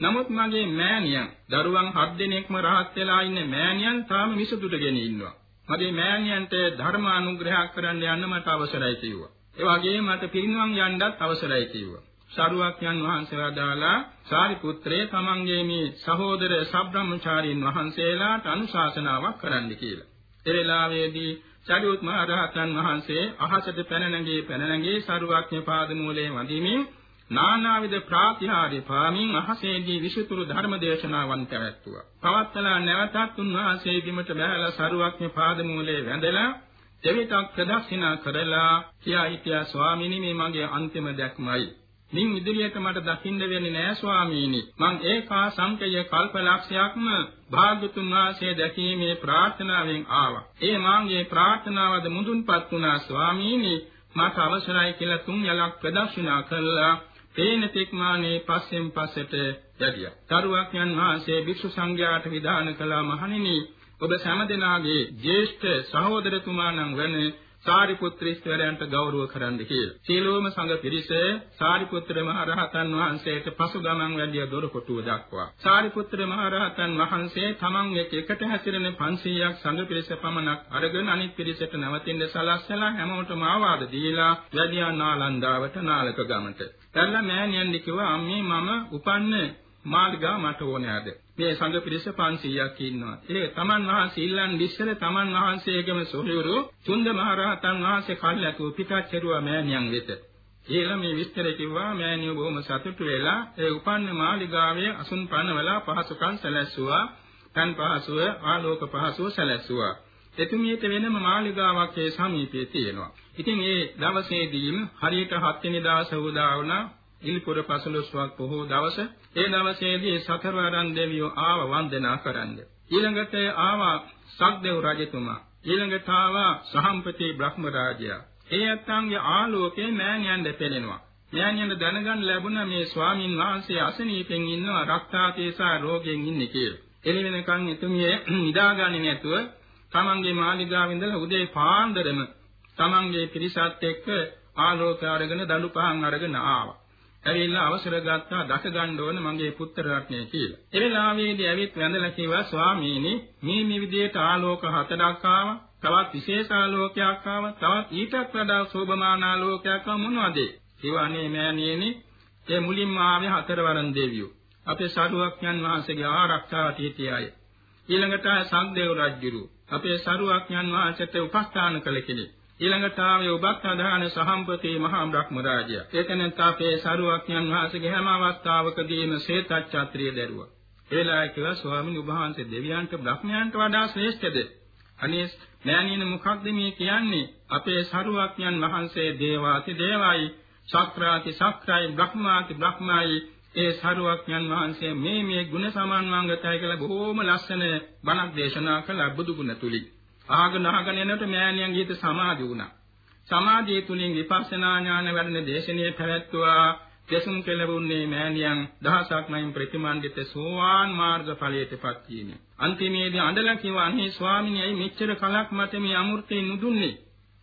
නමුත් මගේ මෑණියන් දරුවන් හත් දෙනෙක්ම රහත් වෙලා ඉන්න මෑණියන් තාම මිසදුටගෙන ඉන්නවා. මගේ මෑණියන්ට ධර්ම අනුග්‍රහයක් කරන්න යන්න මට අවසරයි කිව්වා. ඒ වගේම මට පිරිනිවන් යන්නත් අවසරයි කිව්වා. සරුවක්යන් වහන්සේ වදාලා සාරිපුත්‍රයේ තමන්ගේ මේ සහෝදර සබ්‍රාහ්මචාරීන් වහන්සේලාට අනුශාසනාවක් කරන්න කියලා. ඒ වෙලාවේදී සරියුත් මහ රහතන් වහන්සේ අහසට පැන නැගී පැන නැගී සරුවක්ඥ පාදමූලයේ වඳිමින් නානාවිද ප්‍රාතිහාර්ය පාමින් අහසේදී විසුතුරු ධර්ම දේශනාවන් පැවැත්තුවා. පවත්තලා නැවතත් උන්වහන්සේ බිමට බැලලා සරුවක්ඥ පාදමූලයේ වැඳලා දෙවිතක් ප්‍රදක්ෂිනා කරලා කියා හිටියා ස්වාමීනි මේ මගේ අන්තිම දැක්මයි. මින් ඉදිරියට මට දකින්න වෙන්නේ නෑ ස්වාමීනි. මං ඒකා සංකය කල්පලක්ෂයක්ම භාග්‍යතුන් වහන්සේ දැකීමේ ප්‍රාර්ථනාවෙන් ආවා. ඒ මාගේ ප්‍රාර්ථනාවද මුදුන්පත් වුණා ස්වාමීනි. මට අවසරයි කියලා තුන් යලක් ප්‍රදක්ෂිනා කළා. පේන තෙක්මානේ පස්සෙන් පස්සට යදියා. තරුවක්යන් වහන්සේ භික්ෂු සංඝයාට විධාන කළා මහණෙනි ඔබ සෑම දිනාගේ ජේෂ්ඨ සහෝදරතුමා නම් වන සාරිපුත්‍ර ස්වරයන්ට ගෞරව කරන්න කියලා. සීලෝම සංඝ පිරිස සාරිපුත්‍ර මහ රහතන් වහන්සේට පසුගමන් වැඩිය දොර කොටුව දක්වා. සාරිපුත්‍ර මහ රහතන් වහන්සේ තමන් එක්ක එකට හැසිරෙන 500ක් සංඝ පිරිස පමණක් අරගෙන අනිත් පිරිසට නැවතින්න සලස්සලා හැමෝටම ආවාද දීලා වැඩියා නාලන්දාවට නාලක ගමට. දැන්ලා මෑණියන් කිව්වා අම්මේ මම උපන්නේ මාළිගාව මට ඕනෑද? මේ සංඝ පිරිස 500ක් ඉන්නවා. ඒ තමන් වහන්සේ ඉල්ලන් ඉස්සර තමන් වහන්සේගේම සොහොයුරු චුන්ද මහරහතන් වහන්සේ කල්ැතුව පිටච්චරුවා මෑණියන් වෙත. ඊළඟ මේ විස්තර කිව්වා මෑණියෝ බොහොම සතුටු වෙලා ඒ උපන්න මාළිගාවේ අසුන් පනවලා පහසුකම් සැලැස්සුවා. තන් පහසුව ආලෝක පහසුව සැලැස්සුවා. එතුමියට වෙනම මාළිගාවක් ඒ සමීපයේ තියෙනවා. ඉතින් ඒ දවසේදීම හරියට 7 වෙනි දවසේ උදා වුණා ඉල්පුර පසළොස්වක් පොහෝ දවස ඒ දවසේදී සතරවරන් දෙවියෝ ආව වන්දනා කරන්න. ඊළඟට ආවා සක්දේව් රජතුමා. ඊළඟට ආවා සහම්පති බ්‍රහ්ම රාජයා. ඒ ඇත්තන්ගේ ආලෝකේ මෑණියන්ට පෙනෙනවා. මෑණියන්ට දැනගන්න ලැබුණා මේ ස්වාමින් වහන්සේ අසනීපෙන් ඉන්නවා රක්තාතේසා රෝගයෙන් ඉන්නේ කියලා. එළි වෙනකන් එතුමිය නිදාගන්නේ නැතුව තමන්ගේ මාලිගාවෙ ඉඳලා උදේ පාන්දරම තමන්ගේ පිරිසත් එක්ක ආලෝක අරගෙන දඬු පහන් අරගෙන ආවා. ඇවිල්ලා අවසර ගත්තා දක ගන්න ඕන මගේ පුත්‍ර රත්නය කියලා. ඒ වෙලාවේදී ඇවිත් වැඳලා කිව්වා ස්වාමීනි මේ මේ විදිහට ආලෝක හතරක් ආවා. තවත් විශේෂ ආලෝකයක් ආවා. තවත් ඊටත් වඩා සෝභමාන ආලෝකයක් ආවා මොනවද? කිව්වානේ මෑණියනි ඒ මුලින්ම ආවේ හතරවරන් දෙවියෝ. අපේ සරුවක්ඥන් වහන්සේගේ ආරක්ෂාවට හිටියයි. ඊළඟට සංදේව රජුරු අපේ සරුවක්ඥන් වහන්සේට උපස්ථාන කළ කෙනෙක්. ඊළඟට ආවේ ඔබත් අධාන සහම්පති මහා බ්‍රහ්ම රාජයා. ඒකෙනෙත් අපේ සරුවක්ඥන් වහන්සේගේ හැම අවස්ථාවකදීම ශේතච්ඡත්‍රිය දැරුවා. ඒලා කිව්වා ස්වාමීන් වහන්සේ දෙවියන්ට බ්‍රහ්මයන්ට වඩා ශ්‍රේෂ්ඨද? අනේ මෑණියන මොකක්ද මේ කියන්නේ? අපේ සරුවක්ඥන් වහන්සේ දේවාති දේවයි, ශක්‍රාති ශක්‍රයි, බ්‍රහ්මාති බ්‍රහ්මයි ඒ සරුවක්ඥන් වහන්සේ මේ මේ ගුණ සමන්වංගතයි කියලා බොහෝම ලස්සන බණක් දේශනා කළ බුදු ගුණ තුලින්. ආගෙන ආගෙන යනකොට මෑණියන්ගේ හිත සමාධි වුණා. සමාධිය තුලින් විපස්සනා ඥාන වැඩෙන දේශනේ පැවැත්වුවා. දෙසුම් කෙලවුන්නේ මෑණියන් දහසක් නයින් ප්‍රතිමන්විත සෝවාන් මාර්ග ඵලයටපත් වීමේ. අන්තිමේදී අඬලා කිව්වා අනේ ස්වාමීනි ඇයි මෙච්චර කලක් මට මේ අමෘතේ නුදුන්නේ?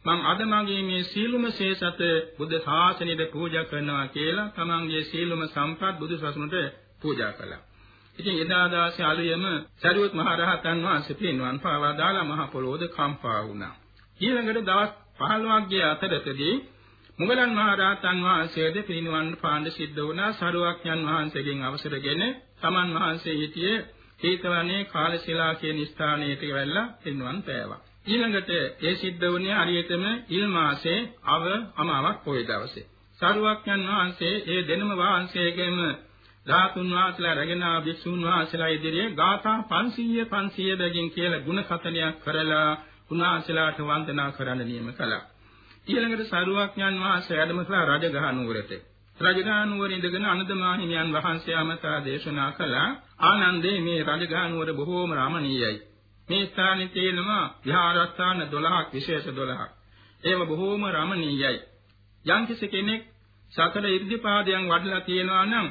මං අද මගේ මේ සීලුම ශේසත බුද්ධ ශාසනයට පූජා කරනවා කියලා තමන්ගේ සීලුම සම්පත් බුදු සසුනට පූජා කළා. ඉතින් එදා දාසේ අලුයම සරියුත් මහ රහතන් වහන්සේ පින්වන් පාවා දාලා මහ පොළොවද කම්පා වුණා. ඊළඟට දවස් 15ක් ගිය අතරතදී මුගලන් මහ රහතන් වහන්සේද පිරිනිවන් පාන්න සිද්ධ වුණා සරුවක්ඥන් වහන්සේගෙන් අවසරගෙන තමන් වහන්සේ හිටියේ හේතවනේ කාලශිලා කියන ස්ථානයට ගිවලා පිරිනිවන් පෑවා. ඊළඟට ඒ සිද්ධ වුණේ හරියටම ඉල් මාසේ අව අමාවක් පොය දවසේ. සරුවක්ඥන් වහන්සේ ඒ දෙනම වහන්සේගෙම ධාතුන් වහන්සේලා රැගෙන ආ භික්ෂුන් වහන්සේලා ඉදිරියේ ගාථා 500 500 බැගින් කියලා ಗುಣ කතනයක් කරලා උන්වහන්සේලාට වන්දනා කරන්න නියම කළා. ඊළඟට සරුවක්ඥන් වහන්සේ වැඩම කළා රජගහ නුවරට. රජගහ නුවර ඉඳගෙන අනදමාහිමියන් වහන්සේ අමතා දේශනා කළා ආනන්දේ මේ රජගහ නුවර බොහෝම රමණීයයි. මේ ස්ථානයේ තියෙනවා විහාරස්ථාන 12ක් විශේෂ 12ක්. ඒව බොහෝම රමණීයයි. යම්කිසි කෙනෙක් සකල ඉර්ධිපාදයන් වඩලා තියෙනවා නම්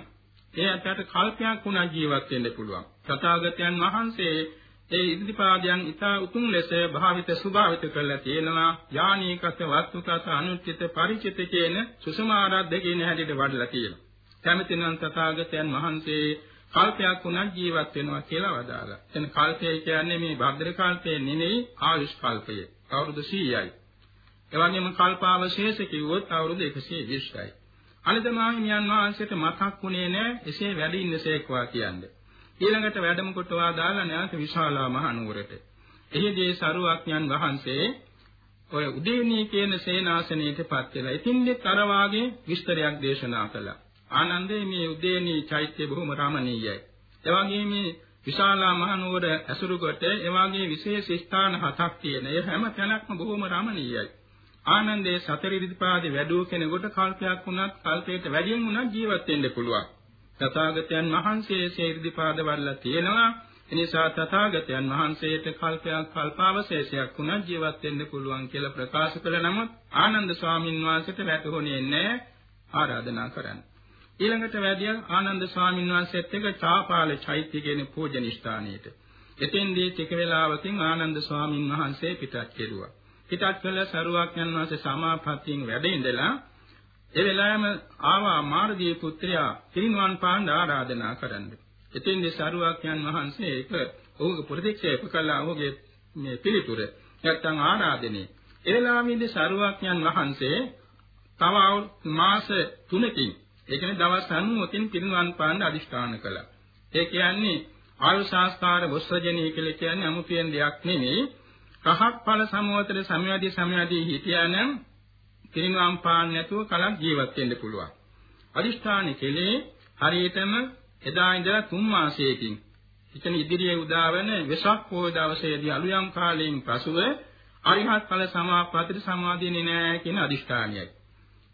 ඒ ඇත්තට කල්පයක් වුණා ජීවත් වෙන්න පුළුවන්. තථාගතයන් වහන්සේ ඒ ඉදිරිපාදයන් ඊතා උතුම් ලෙස භාවිත සුභාවිත කරලා තියෙනවා. යානීකත වස්තුකත අනුචිත ಪರಿචිත කියන සුසමාරද්දකින හැටියට වඩලා තියෙනවා. කැමතිනම් තථාගතයන් වහන්සේ කල්පයක් වුණා ජීවත් වෙනවා කියලා වදාළා. එතන කල්පය කියන්නේ මේ භද්‍ර කල්පය නෙමෙයි ආයුෂ් කල්පය. අවුරුදු 100යි. එවැගේම කල්පාවශේෂ කිව්වොත් අවුරුදු 120යි. අනිදමාහිමියන් වහන්සේට මතක් වුණේ නැහැ එසේ වැඩ ඉන්නසේක්වා කියන්නේ. ඊළඟට වැඩම කොටවා දාලා නැවත විශාලා මහනුවරට. එහිදී සරුවක්ඥන් වහන්සේ ඔය උදේනී කියන සේනාසනයටපත් වෙලා ඉතින්දෙත් අර වාගේ විස්තරයක් දේශනා කළා. ආනන්දේ මේ උදේනී චෛත්‍ය බොහොම රමණීයයි. එවැගේ මේ විශාලා මහනුවර ඇසුරු කොට එවාගේ විශේෂ ස්ථාන හතක් තියෙන. ඒ හැම තැනක්ම බොහොම රමණීයයි. ආනන්දේ සතර ඉරිදිපාදේ වැඩුව කෙනෙකුට කල්පයක් වුණත් කල්පයට වැඩියෙන් වුණත් ජීවත් වෙන්න පුළුවන්. තථාගතයන් වහන්සේ ශීර්දිපාද වල්ලා තියෙනවා. එනිසා තථාගතයන් වහන්සේට කල්පයක් කල්පාවශේෂයක් වුණත් ජීවත් වෙන්න පුළුවන් කියලා ප්‍රකාශ කළ නමුත් ආනන්ද ස්වාමීන් වහන්සේට වැටහුණේ නැහැ ආරාධනා කරන්න. ඊළඟට වැඩිය ආනන්ද ස්වාමීන් වහන්සේත් එක්ක චාපාල චෛත්‍ය කියන පූජන ස්ථානයට. එතෙන්දී ටික වේලාවකින් ආනන්ද ස්වාමීන් වහන්සේ පිටත් කෙරුවා. පිටත් කළ සරුවක්යන් වහන්සේ සමාපත්තියෙන් වැඩ ඉඳලා ඒ වෙලාවෙම ආවා මාර්ගී පුත්‍රයා පිරිනුවන් පාන්න ආරාධනා කරන්න. එතෙන්දී සරුවක්යන් වහන්සේ ඒක ඔහුගේ ප්‍රතික්ෂේප කළා ඔහුගේ මේ පිළිතුර නැත්තම් ආරාධනේ. ඒ වෙලාවෙදී සරුවක්යන් වහන්සේ තව මාස 3කින් ඒ කියන්නේ දවස් 90කින් පිරිනුවන් පාන්න අදිෂ්ඨාන කළා. ඒ කියන්නේ ආයු ශාස්ත්‍රාර වොස්සජනී කියලා කියන්නේ අමුතුවෙන් දෙයක් නෙමෙයි. රහත් ඵල සමෝතර සමයදී සමයදී හිටියානම් පිරිනුවම් පාන්න නැතුව කලක් ජීවත් වෙන්න පුළුවන්. අදිෂ්ඨාන කෙලේ හරියටම එදා ඉඳලා තුන් මාසයකින් එතන ඉදිරියේ උදාවන වෙසක් පොය දවසේදී අලුයම් කාලයෙන් පසුව අරිහත් ඵල සමාප්‍රතිට සමාදින්නේ නැහැ කියන අදිෂ්ඨානයයි.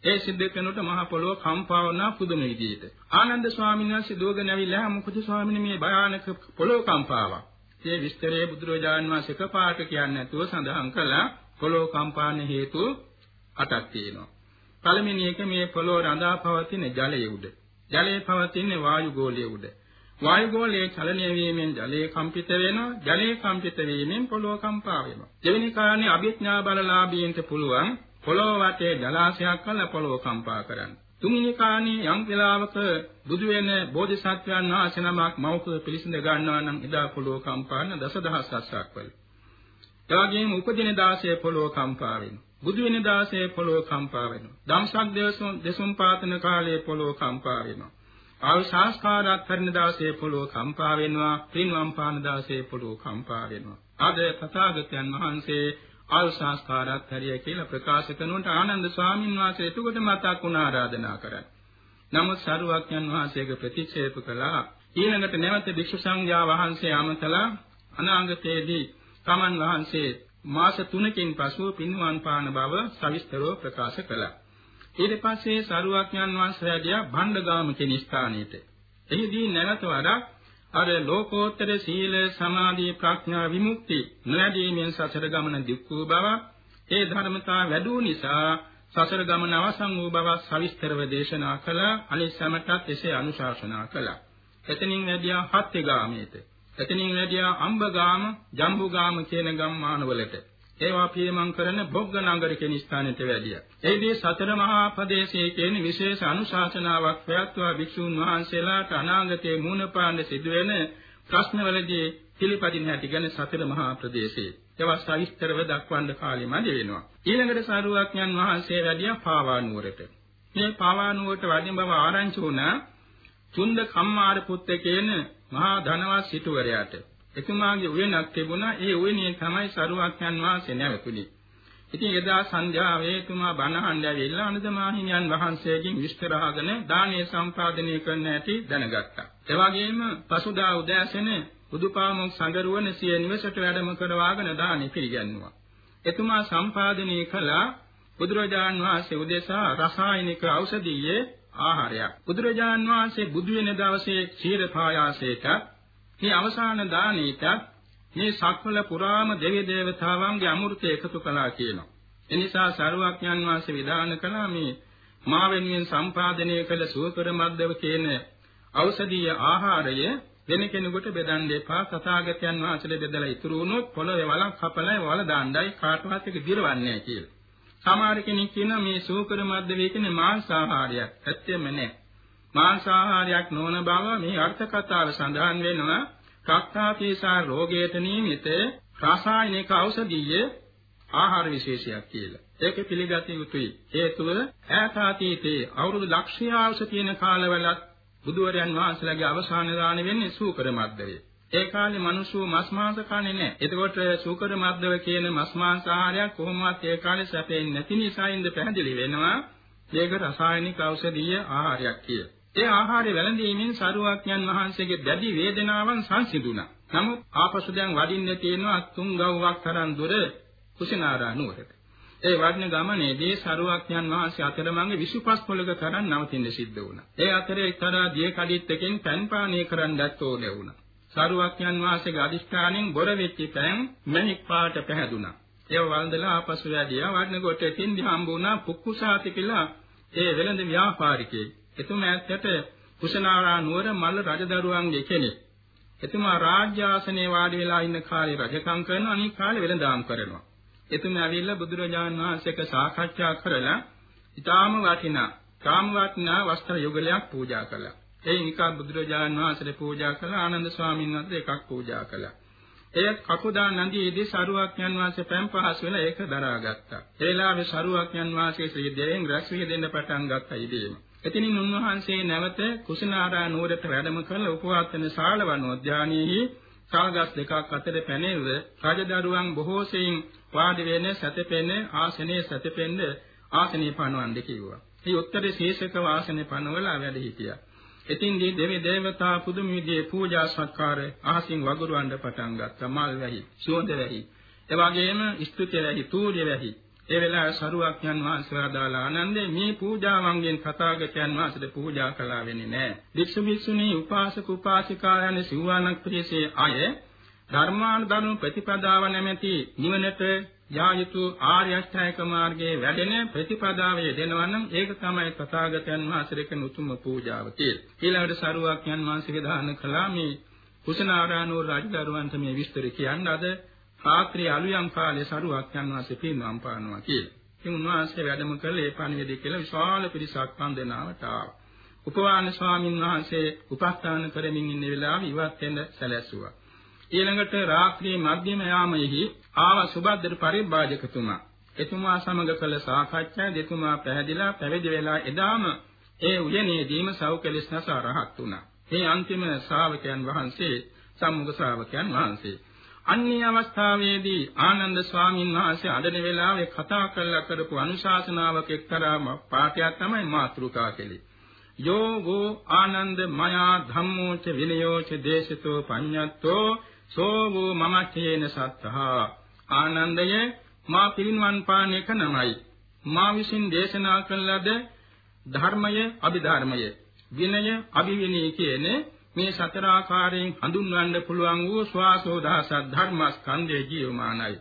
ඒ සිද්ධ කරනකොට මහ පොළොව කම්පා වුණා පුදුම විදිහට. ආනන්ද ස්වාමීන් වහන්සේ දුවගෙන ඇවිල්ලා මොකද ස්වාමීනි මේ භයානක පොළොව කම්පාවක්. මේ විස්තරයේ බුදුරජාණන් වහන්සේ කපාට කියන්නේ නැතුව සඳහන් කළා පොළොව කම්පාන හේතු අටක් තියෙනවා. පළවෙනි එක මේ පොළොව රඳා පවතින ජලයේ උඩ. ජලයේ පවතින වායු ගෝලයේ උඩ. වායු ගෝලයේ චලනය වීමෙන් ජලය කම්පිත වෙනවා. ජලය කම්පිත වීමෙන් පොළොව කම්පා වෙනවා. දෙවෙනි කාරණේ අභිඥා බලලාභීන්ට පුළුවන් පොළොව වටේ ජලාශයක් කළා පොළොව කම්පා කරන්න. තුන්වෙනි කාණේ යම් වෙලාවක බුදු වෙන බෝධිසත්වයන් වහන්සේ නමක් මෞඛ පිළිසිඳ ගන්නවා නම් එදා පොළොව කම්පාන දසදහස් අස්සක් වල. එවාගෙම උපදින දාසයේ පොළොව කම්පා වෙනවා. බුදු වෙන දාසයේ පොළොව කම්පා වෙනවා. ධම්සක් දේශම් දෙසුම් පාතන කාලයේ පොළොව කම්පා වෙනවා. ආව සංස්කාරات කරන දාසයේ පොළොව කම්පා වෙනවා. පින්වම් පාන දාසයේ පොළොව කම්පා වෙනවා. අද තථාගතයන් වහන්සේ ආයු සංස්කාරات හරිය කියලා ප්‍රකාශ කරනකොට ආනන්ද ස්වාමීන් වහන්සේ එතකොට මතක් වුණ ආරාධනා කරා. නමුත් සරුවක්යන් වහන්සේක ප්‍රතික්ෂේප කළා. ඊළඟට නැවත භික්ෂු සංඝයා වහන්සේ අමතලා අනාගතයේදී තමන් වහන්සේ මාස 3කින් පසුව පින්වන් පාන බව සවිස්තරව ප්‍රකාශ කළා. ඊට පස්සේ සරුවක්යන් වහන්සේ වැඩියා භණ්ඩගාම කියන ස්ථානයට. එහිදී නැවත වඩා අර ලෝකෝත්තර සීල සමාධි ප්‍රඥා විමුක්ති නොලැබීමෙන් සසර ගමන දුක් වූ බව ඒ ධර්මතා වැඩූ නිසා සසර ගමන අවසන් වූ බව සවිස්තරව දේශනා කළ අනිත් සමටත් එසේ අනුශාසනා කළා. එතනින් වැඩියා හත්ති ගාමයට. එතනින් වැඩියා අම්බගාම, ජම්බුගාම කියන ගම්මානවලට. ඒවා පියමන් කරන බොග්ග නගර කියන ස්ථානයට වැඩියා. එහිදී සතර මහා ප්‍රදේශයේ කියන විශේෂ අනුශාසනාවක් පැවැත්වුවා භික්ෂුන් වහන්සේලාට අනාගතයේ මූණ පාන්න සිදුවෙන ප්‍රශ්නවලදී පිළිපදින හැටි ගැන සතර මහා ප්‍රදේශයේ. ඒවා සවිස්තරව දක්වන්න කාලෙ මැද වෙනවා. ඊළඟට සාරුවක්ඥන් වහන්සේ වැඩියා පාවානුවරට. මේ පාවානුවරට වැඩි බව ආරංචි වුණා චුන්ද කම්මාර පුත්ත කියන මහා ධනවත් සිටුවරයාට. එතුමාගේ උයනක් තිබුණා. ඒ උයනේ තමයි සරුවක්යන් වහන්සේ නැවතුනේ. ඉතින් එදා සන්ධ්‍යාවේ එතුමා බණ අහන්න ඇවිල්ලා අනදමාහිමියන් වහන්සේගෙන් විස්තර අහගෙන දානීය සම්පාදනය කරන්න ඇති දැනගත්තා. ඒ වගේම පසුදා උදෑසන බුදුපාමොක් සංගරුවන සිය නිවසට වැඩම කරවාගෙන දානි පිළිගන්නවා. එතුමා සම්පාදනය කළා බුදුරජාන් වහන්සේ උදෙසා රසායනික ඖෂධීය ආහාරයක්. බුදුරජාන් වහන්සේ බුදු වෙන දවසේ ක්ෂීර පායාසයට මේ අවසාන දානෙට මේ සක්වල පුරාම දෙවි දේවතාවන්ගේ අමෘතය එකතු කළා කියනවා. එනිසා සරුවඥන් වහන්සේ විධාන කළා මේ මා වෙනුවෙන් සම්පාදනය කළ සුවකර මද්දව කියන ඖෂධීය ආහාරය වෙන කෙනෙකුට බෙදන්න එපා. තථාගතයන් වහන්සේට බෙදලා ඉතුරු වුණොත් පොළවේ වලක් කපලා වල දාන්නයි කාටවත් එක දිරවන්නේ කියලා. සමහර කෙනෙක් කියනවා මේ සුවකර මද්දවේ කියන්නේ මාංශ ආහාරයක්. ඇත්තෙම නෑ. මාංශාහාරයක් නොවන බව මේ අර්ථ කතාව සඳහන් වෙනවා ප්‍රක්තාපීසා රෝගයට නියමිත රසායනික ඖෂධීය ආහාර විශේෂයක් කියලා. ඒක පිළිගත යුතුයි. හේතුව ඈතාතීතේ අවුරුදු ලක්ෂ්‍යාවස තියෙන කාලවලත් බුදුවරයන් වහන්සේලාගේ අවසාන දාන වෙන්නේ සූකර මද්දවේ. ඒ කාලේ මිනිස්සු මස් මාංශ කන්නේ නැහැ. එතකොට සූකර මද්දව කියන මස් මාංශ ආහාරයක් කොහොමවත් ඒ කාලේ සැපෙන්නේ නැති නිසා ඉඳ පැහැදිලි වෙනවා. මේක රසායනික ඖෂධීය ආහාරයක් කියලා. ඒ ආහාරය වැළඳීමෙන් සරුවඥන් වහන්සේගේ දැඩි වේදනාවන් සංසිඳුණා. නමුත් ආපසු දැන් වඩින්න තියෙනවා තුන් ගව්වක් තරම් දුර කුසිනාරා නුවරට. ඒ වඩන ගමනේදී සරුවඥන් වහන්සේ අතරමඟ 25 පොළක තරම් නවතින්න සිද්ධ වුණා. ඒ අතරේ එක්තරා දිය කඩਿੱත්තකින් පෑන් පානය කරන්නත් ඕනේ වුණා. සරුවඥන් වහන්සේගේ අදිෂ්ඨානෙන් බොර වෙච්ච පෑන් මණික් පාට පැහැදුනා. ඒව වන්දලා ආපසු වැඩියා වඩන කොට තින්දි හම්බුණා පුක්කුසාති කියලා ඒ වෙළඳ ව්‍යාපාරිකයෙක්. එතුමා ඇත්තට කුසනාරා නුවර මල්ල රජදරුවන්ගේ කෙනෙක්. එතුමා රාජ්‍ය ආසනයේ වාඩි වෙලා ඉන්න කාලේ රජකම් කරනවා අනිත් කාලේ වෙළඳාම් කරනවා. එතුමා ඇවිල්ලා බුදුරජාණන් වහන්සේක සාකච්ඡා කරලා ඊටාම වටිනා, තාම වටිනා වස්ත්‍ර යුගලයක් පූජා කළා. ඒ එකක් බුදුරජාණන් වහන්සේට පූජා කළා ආනන්ද ස්වාමීන් වහන්සේ එකක් පූජා කළා. එය කකුදා නදියේදී සරුවක්ඥන් වහන්සේ පැම්පහස් වෙලා ඒක දරාගත්තා. ඒ වෙලාවේ සරුවක්ඥන් වහන්සේ ශ්‍රී දෙයෙන් රැස් විහිදෙන්න පටන් ගත්තා ඉදීම. එතනින් උන්වහන්සේ නැවත කුසිනාරා නුවරට වැඩම කළ උපවාසන ශාලවනෝද්‍යානයේහි සාගස් දෙකක් අතර පැනෙව රජදරුවන් බොහෝ සෙයින් වාඩි වෙන සැතපෙන ආසනයේ සැතපෙන්න ආසනයේ පනවන්න කිව්වා. මේ උත්තරේ ශේෂක වාසනේ පනවලා වැඩ හිටියා. එතින්දී දෙවි දේවතා පුදුම විදිහේ පූජා සත්කාර අහසින් වගුරුවන්න පටන් ගත්තා. මල් වැහි, සුවඳ වැහි, එවැගේම ස්තුති වැහි, තූර්ය වැහි. ඒ වෙලාවේ සරුවක්යන් වහන්සේ ආදාලා ආනන්දේ මේ පූජාවන්ගෙන් තථාගතයන් වහන්සේට පූජා කළා වෙන්නේ නැහැ. වික්ෂු වික්ෂුණී උපාසක උපාසිකා යන සිව්වණක් ප්‍රදේශයේ අය ධර්මානුධර්ම ප්‍රතිපදාව නැමැති නිවනට යා යුතු ආර්ය අෂ්ටායක මාර්ගයේ වැඩෙන ප්‍රතිපදාවේ දෙනවා නම් ඒක තමයි තථාගතයන් වහන්සේට කරන උතුම් පූජාව කියලා. ඊළඟට සරුවක්යන් වහන්සේ විධාන කළා මේ කුසනාරාණෝ රජදරුවන්ට මේ විස්තර කියන්න අද රාත්‍රී අලුයම් කාලේ සරුවක්යන් වහන්සේ පින්නම් පානවා කියලා. ඉතින් උන්වහන්සේ වැඩම කළ ඒ පණිවිඩය කියලා විශාල පිරිසක් වන්දනාවට ආවා. උපවාන ස්වාමින් වහන්සේ උපස්ථාන කරමින් ඉන්න වෙලාවේ ඉවත් වෙන සැලැස්සුවා. ඊළඟට රාත්‍රී මධ්‍යම යාමයේහි ආව සුබද්දර පරිබ්‍රාජකතුමා එතුමා සමග කළ සාකච්ඡා දෙතුමා පැහැදිලා පැවිදි වෙලා එදාම ඒ උයනේදීම සෞකලස් නැස රහත් වුණා. මේ අන්තිම ශ්‍රාවකයන් වහන්සේ සම්මුඛ ශ්‍රාවකයන් වහන්සේ. අන්‍ය අවස්ථාවේදී ආනන්ද ස්වාමීන් වහන්සේ අඬන වෙලාවේ කතා කරලා කරපු අනුශාසනාවක එක්තරා පාඨයක් තමයි මාතෘකා කෙලේ. යෝගෝ ආනන්ද මයා ධම්මෝච විනයෝච දේශතෝ පඤ්ඤත්තෝ සෝවෝ මමච්චේන සත්තහා ආනන්දය මා පිරින්වන් පාන එක නමයි මා විසින් දේශනා කළ ලද ධර්මය අභිධර්මය විනය අභිවිනය කියන මේ සතර ආකාරයෙන් හඳුන්වන්න පුළුවන් වූ ස්වාසෝදාස ධර්මස්කන්ධයේ ජීවමානයි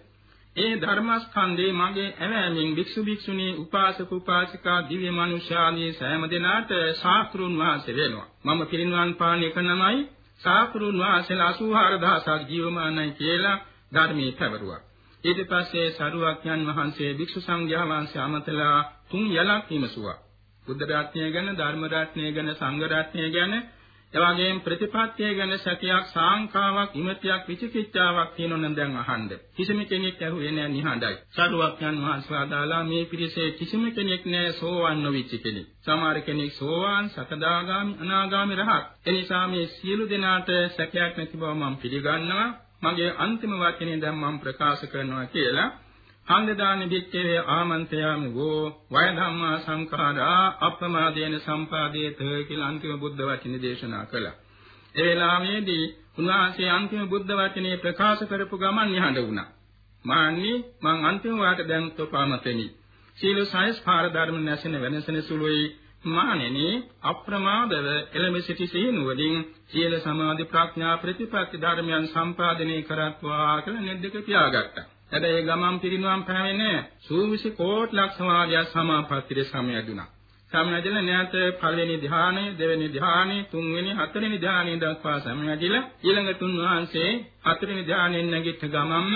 ඒ ධර්මස්කන්ධේ මගේ ඇවෑමෙන් භික්ෂු භික්ෂුණී උපාසක උපාසිකා දිව්‍ය මනුෂ්‍යාදී සෑම දිනාට ශාස්ත්‍රුන් වහන්සේ වෙනවා මම පිරින්වන් පාන එක නමයි සාකුරුන් වහන්සේලා 84000ක් ජීවමානයි කියලා ධර්මයේ පැවරුවා. ඊට පස්සේ සරුවක්ඥන් වහන්සේ භික්ෂු සංඝයා වහන්සේ අමතලා තුන් යලක් විමසුවා. බුද්ධ රත්නය ගැන, ධර්ම රත්නය ගැන, සංඝ රත්නය ගැන, එවාගෙම ප්‍රතිපත්තිය ගැන සැකයක්, සාංකාවක්, ඉමතියක්, විචිකිච්ඡාවක් තියෙනවනම් දැන් අහන්න. කිසිම කෙනෙක් ඇහුවේ නැහැ නිහඬයි. සරුවක්ඥන් වහන්සේ ආදාලා මේ පිරිසේ කිසිම කෙනෙක් නැහැ සෝවන් නොවිච්ච කෙනෙක්. සමහර කෙනෙක් සෝවාන්, සකදාගාමි, අනාගාමි රහත්. එනිසා මේ සියලු දෙනාට සැකයක් නැති බව මම පිළිගන්නවා. මගේ අන්තිම වචනේ දැන් මම ප්‍රකාශ කරනවා කියලා හන්දදානි විච්ඡේ ආමන්ත්‍රයාමි වූ වය ධම්මා සංඛාරා අප්‍රමාදේන සම්පාදේත කියලා අන්තිම බුද්ධ වචනේ දේශනා කළා. ඒ වෙලාවේදී උන්වහන්සේ අන්තිම බුද්ධ වචනේ ප්‍රකාශ කරපු ගමන් නිහඬ වුණා. මාන්නේ මං අන්තිම වාට දැන් තොපාමතෙනි. සීල සයස් පාර ධර්ම නැසෙන වෙනසෙන සුළුයි මානෙනි අප්‍රමාදව එළඹ සිටි සීනුවලින් සීල සමාධි ප්‍රඥා ප්‍රතිපatti ධර්මයන් සම්පාදනය කරත්වා කියලා නෙද්දක පියාගත්තා. හැබැයි ඒ ගමන් පිරිනුවම් පෑවෙන්නේ සූවිසි කෝටි ලක්ෂ වාදයක් සමාපත්තියේ සමයදුනා. සමයදල නැත පළවෙනි ධ්‍යානය, දෙවෙනි ධ්‍යානය, තුන්වෙනි, හතරවෙනි ධ්‍යානය දක්වා සමයදල ඊළඟ තුන් වහන්සේ හතරවෙනි ධ්‍යානෙන් නැගිට ගමන්ම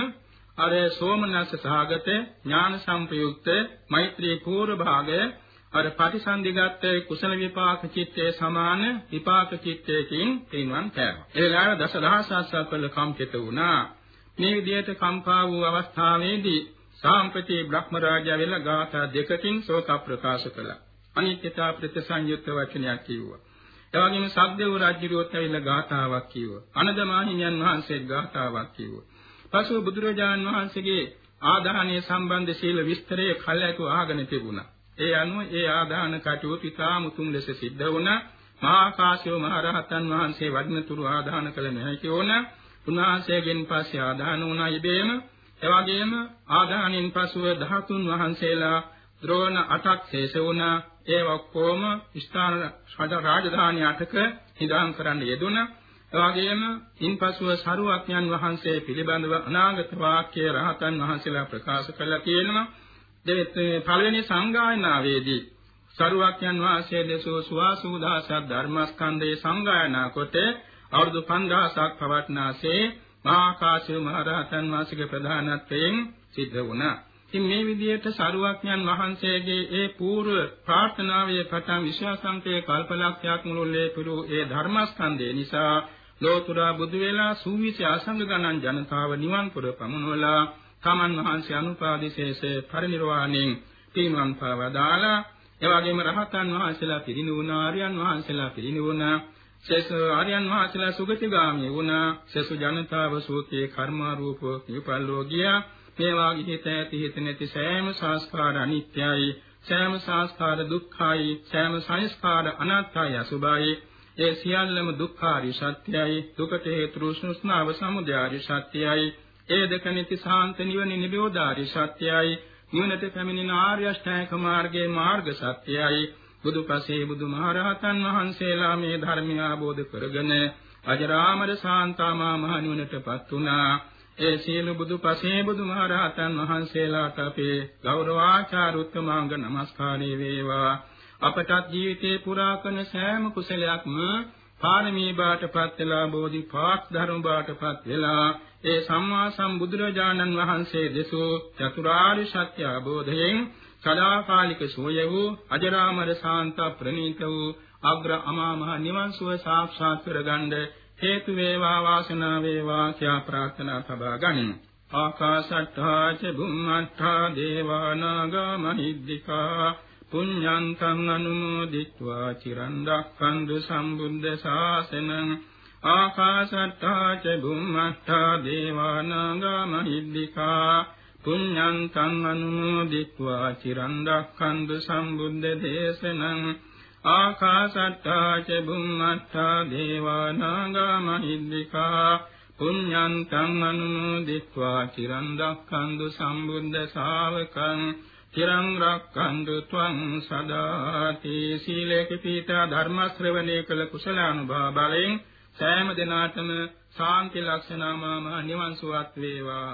අර සෝමනස්ස සහගත ඥාන සම්පයුක්ත මෛත්‍රී පූර්ව භාගය අර පටිසන්ධිගත කුසල විපාක චිත්තයේ සමාන විපාක චිත්තයකින් පින්වන් කෑවා. ඒ වෙලාවේ දසදහසක් සල්පල කම්පිත වුණා. මේ විදිහට කම්පා වූ අවස්ථාවේදී සාම්පති බ්‍රහ්ම රාජයා වෙලා ගාථා දෙකකින් ශෝක ප්‍රකාශ කළා. අනිත්‍යතා ප්‍රතිසංයුක්ත වචනයක් කිව්වා. එවැගේම සද්දේව රාජ්‍යරුවත් ඇවිල්ලා ගාථාවක් කිව්වා. අනදමාහිමියන් වහන්සේ ගාථාවක් කිව්වා. පසුව බුදුරජාණන් වහන්සේගේ ආදානීය සම්බන්ධ සීල විස්තරය කල්ැතු ආගෙන තිබුණා. ඒ අනුව ඒ ආදාන කටයුතු ඉතාම උතුම් ලෙස සිද්ධ වුණා. මහා කාශ්‍යප මහ රහතන් වහන්සේ වඩනතුරු ආදාන කළ නොහැකි වුණා. උන්වහන්සේගෙන් පස්සේ ආදාන වුණා ඉබේම එවැගේම ආදානින් පසුව 13 වහන්සේලා ද්‍රෝණ 8ක් ශේෂ වුණා. ඒ ඔක්කොම ස්ථාන රාජධානී 8ක හිදාම් කරන්න යෙදුණා. එවැගේම ඉන්පසුව සරුවක්ඥන් වහන්සේ පිළිබඳව අනාගත වාක්‍ය රහතන් වහන්සේලා ප්‍රකාශ කළා කියනවා. දෙවෙනි පළවෙනි සංගායනාවේදී සරුවක්ඥන් වහන්සේ දෙසෝ සුවාසුදාස ධර්මස්කන්ධේ සංගායනා කොට අවුරුදු 5000ක් පවත්නාසේ මහා කාශ්‍යප මහ රහතන් වහන්සේගේ ප්‍රධානත්වයෙන් සිද්ධ වුණා. ඉතින් මේ විදිහට සරුවක්ඥන් වහන්සේගේ ඒ పూర్ව ප්‍රාර්ථනාවේ පටන් විශ්වාසංකේ කල්පලක්ෂයක් මුළුල්ලේ පිරු ඒ ධර්මස්කන්ධය නිසා ලෝතුරා බුදු වෙලා සූවිසි අසංග ගණන් ජනතාව නිවන් පුර පමුණුවලා තමන් වහන්සේ අනුපාදිශේෂ පරිනිර්වාණයෙන් පිරිනවන් පාවදාලා එවැගේම රහතන් වහන්සේලා පිරිනුවුණා ආර්යයන් වහන්සේලා පිරිනුවුණා සෙසු ආර්යයන් වහන්සේලා සුගතිගාමී වුණා. සෙසු ජනතාව සූකේ කර්මාරූප විපල්ලෝගියා මේ වාගේ හිත ඇති හිත නැති සෑම සංස්කාර අනිත්‍යයි. සෑම සංස්කාර දුක්ඛයි. සෑම සංස්කාර අනාත්තයි අසුභයි ඒ සියල්ලම දුක්ඛාරි සත්‍යයි. දුකට හේතු රුස්නුස්නාව සමුදයාරි සත්‍යයි. ඒ දෙක නිති සාන්ත නිවන නිබෝධාරි සත්‍යයි. නිවනට පැමිණෙන ආර්ය අෂ්ටාංග මාර්ගයේ මාර්ග සත්‍යයි. බුදුපසේ බුදුමහරහතන් වහන්සේලා මේ ධර්මය ආબોධ කරගෙන අජරාමර සාන්තාමා මහ නිවනටපත් වුණා. ඒ සියලු බුදුපසේ බුදුමහරහතන් වහන්සේලාට අපේ ගෞරවාචාර උත්තමාංග නමස්කාරය වේවා. අපටත් ජීවිතේ පුරා කරන සෑම කුසලයක්ම පාරමී බාටපත් වෙලා බෝධිපාක් ධර්ම බාටපත් වෙලා ඒ සම්මා සම්බුදුරජාණන් වහන්සේ දෙසූ චතුරාර්ය සත්‍ය අවබෝධයෙන් සදාකාලික සෝය වූ අජරාමර ශාන්ත ප්‍රණීත වූ අග්‍ර අමා මහ නිවන් සුව සාක්ෂාත් කරගන්න හේතු වේවා වාසනාව වේවා කියා ප්‍රාර්ථනා සබා ගනිමු. ආකාශට්ඨා ච බුම්මට්ඨා දේවා නාග මහිද්దికා පුඤ්ඤන්තං අනුමෝදිත්වා චිරන් රැක්කන්තු සම්බුද්ධ ශාසනං ආකාශට්ඨා ච බුම්මට්ඨා දේවා නාග මහිද්దికා පුඤ්ඤන්තං අනුමෝදිත්වා චිරන් රක්ඛන්තු සම්බුද්ධ දේශනං ආකාශට්ටා ච බුම්මට්ටා දේවා නාග මහිද්దికා පුඤ්ඤන්තං අනුමෝදිත්වා චිරන් රක්ඛන්තු සම්බුද්ධ ශාවකං චිරං රක්ඛන්තු ත්වං සදාති. සීලේක පීඨා ධර්ම ශ්‍රවණේ කළ කුසලානුභව බලෙන් සෑම දිනාටම ශාන්ති ලක්ෂණාමම නිවන් සුවත් වේවා.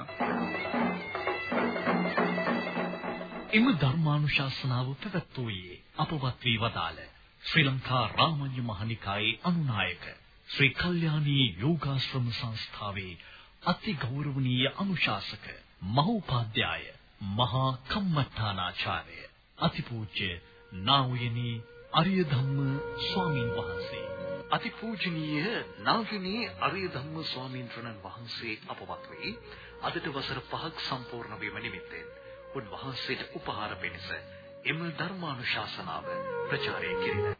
එම ධර්මානුශාසනාව පැවැත්වුවේ අපවත් වී වදාළ ශ්‍රී ලංකා රාමඤ්ඤ මහනිකායේ අනුනායක ශ්‍රී කල්යාණී යෝගාශ්‍රම සංස්ථාවේ අති ගෞරවනීය අනුශාසක මහෝපාද්‍යය මහා කම්මඨානාචාර්ය අතිපූජ්‍ය නා වූ අරිය ධම්ම ස්වාමීන් වහන්සේ අතිපූජනීය නාගිනී අරිය ධම්ම ස්වාමීන් වහන්සේ අපවත් වේ අදට වසර 5ක් සම්පූර්ණ වීම නිමිත්තෙන් උන්වහන්සේට උපහාර පිණිස එම ධර්මානුශාසනාව ප්‍රචාරය කෙරිණ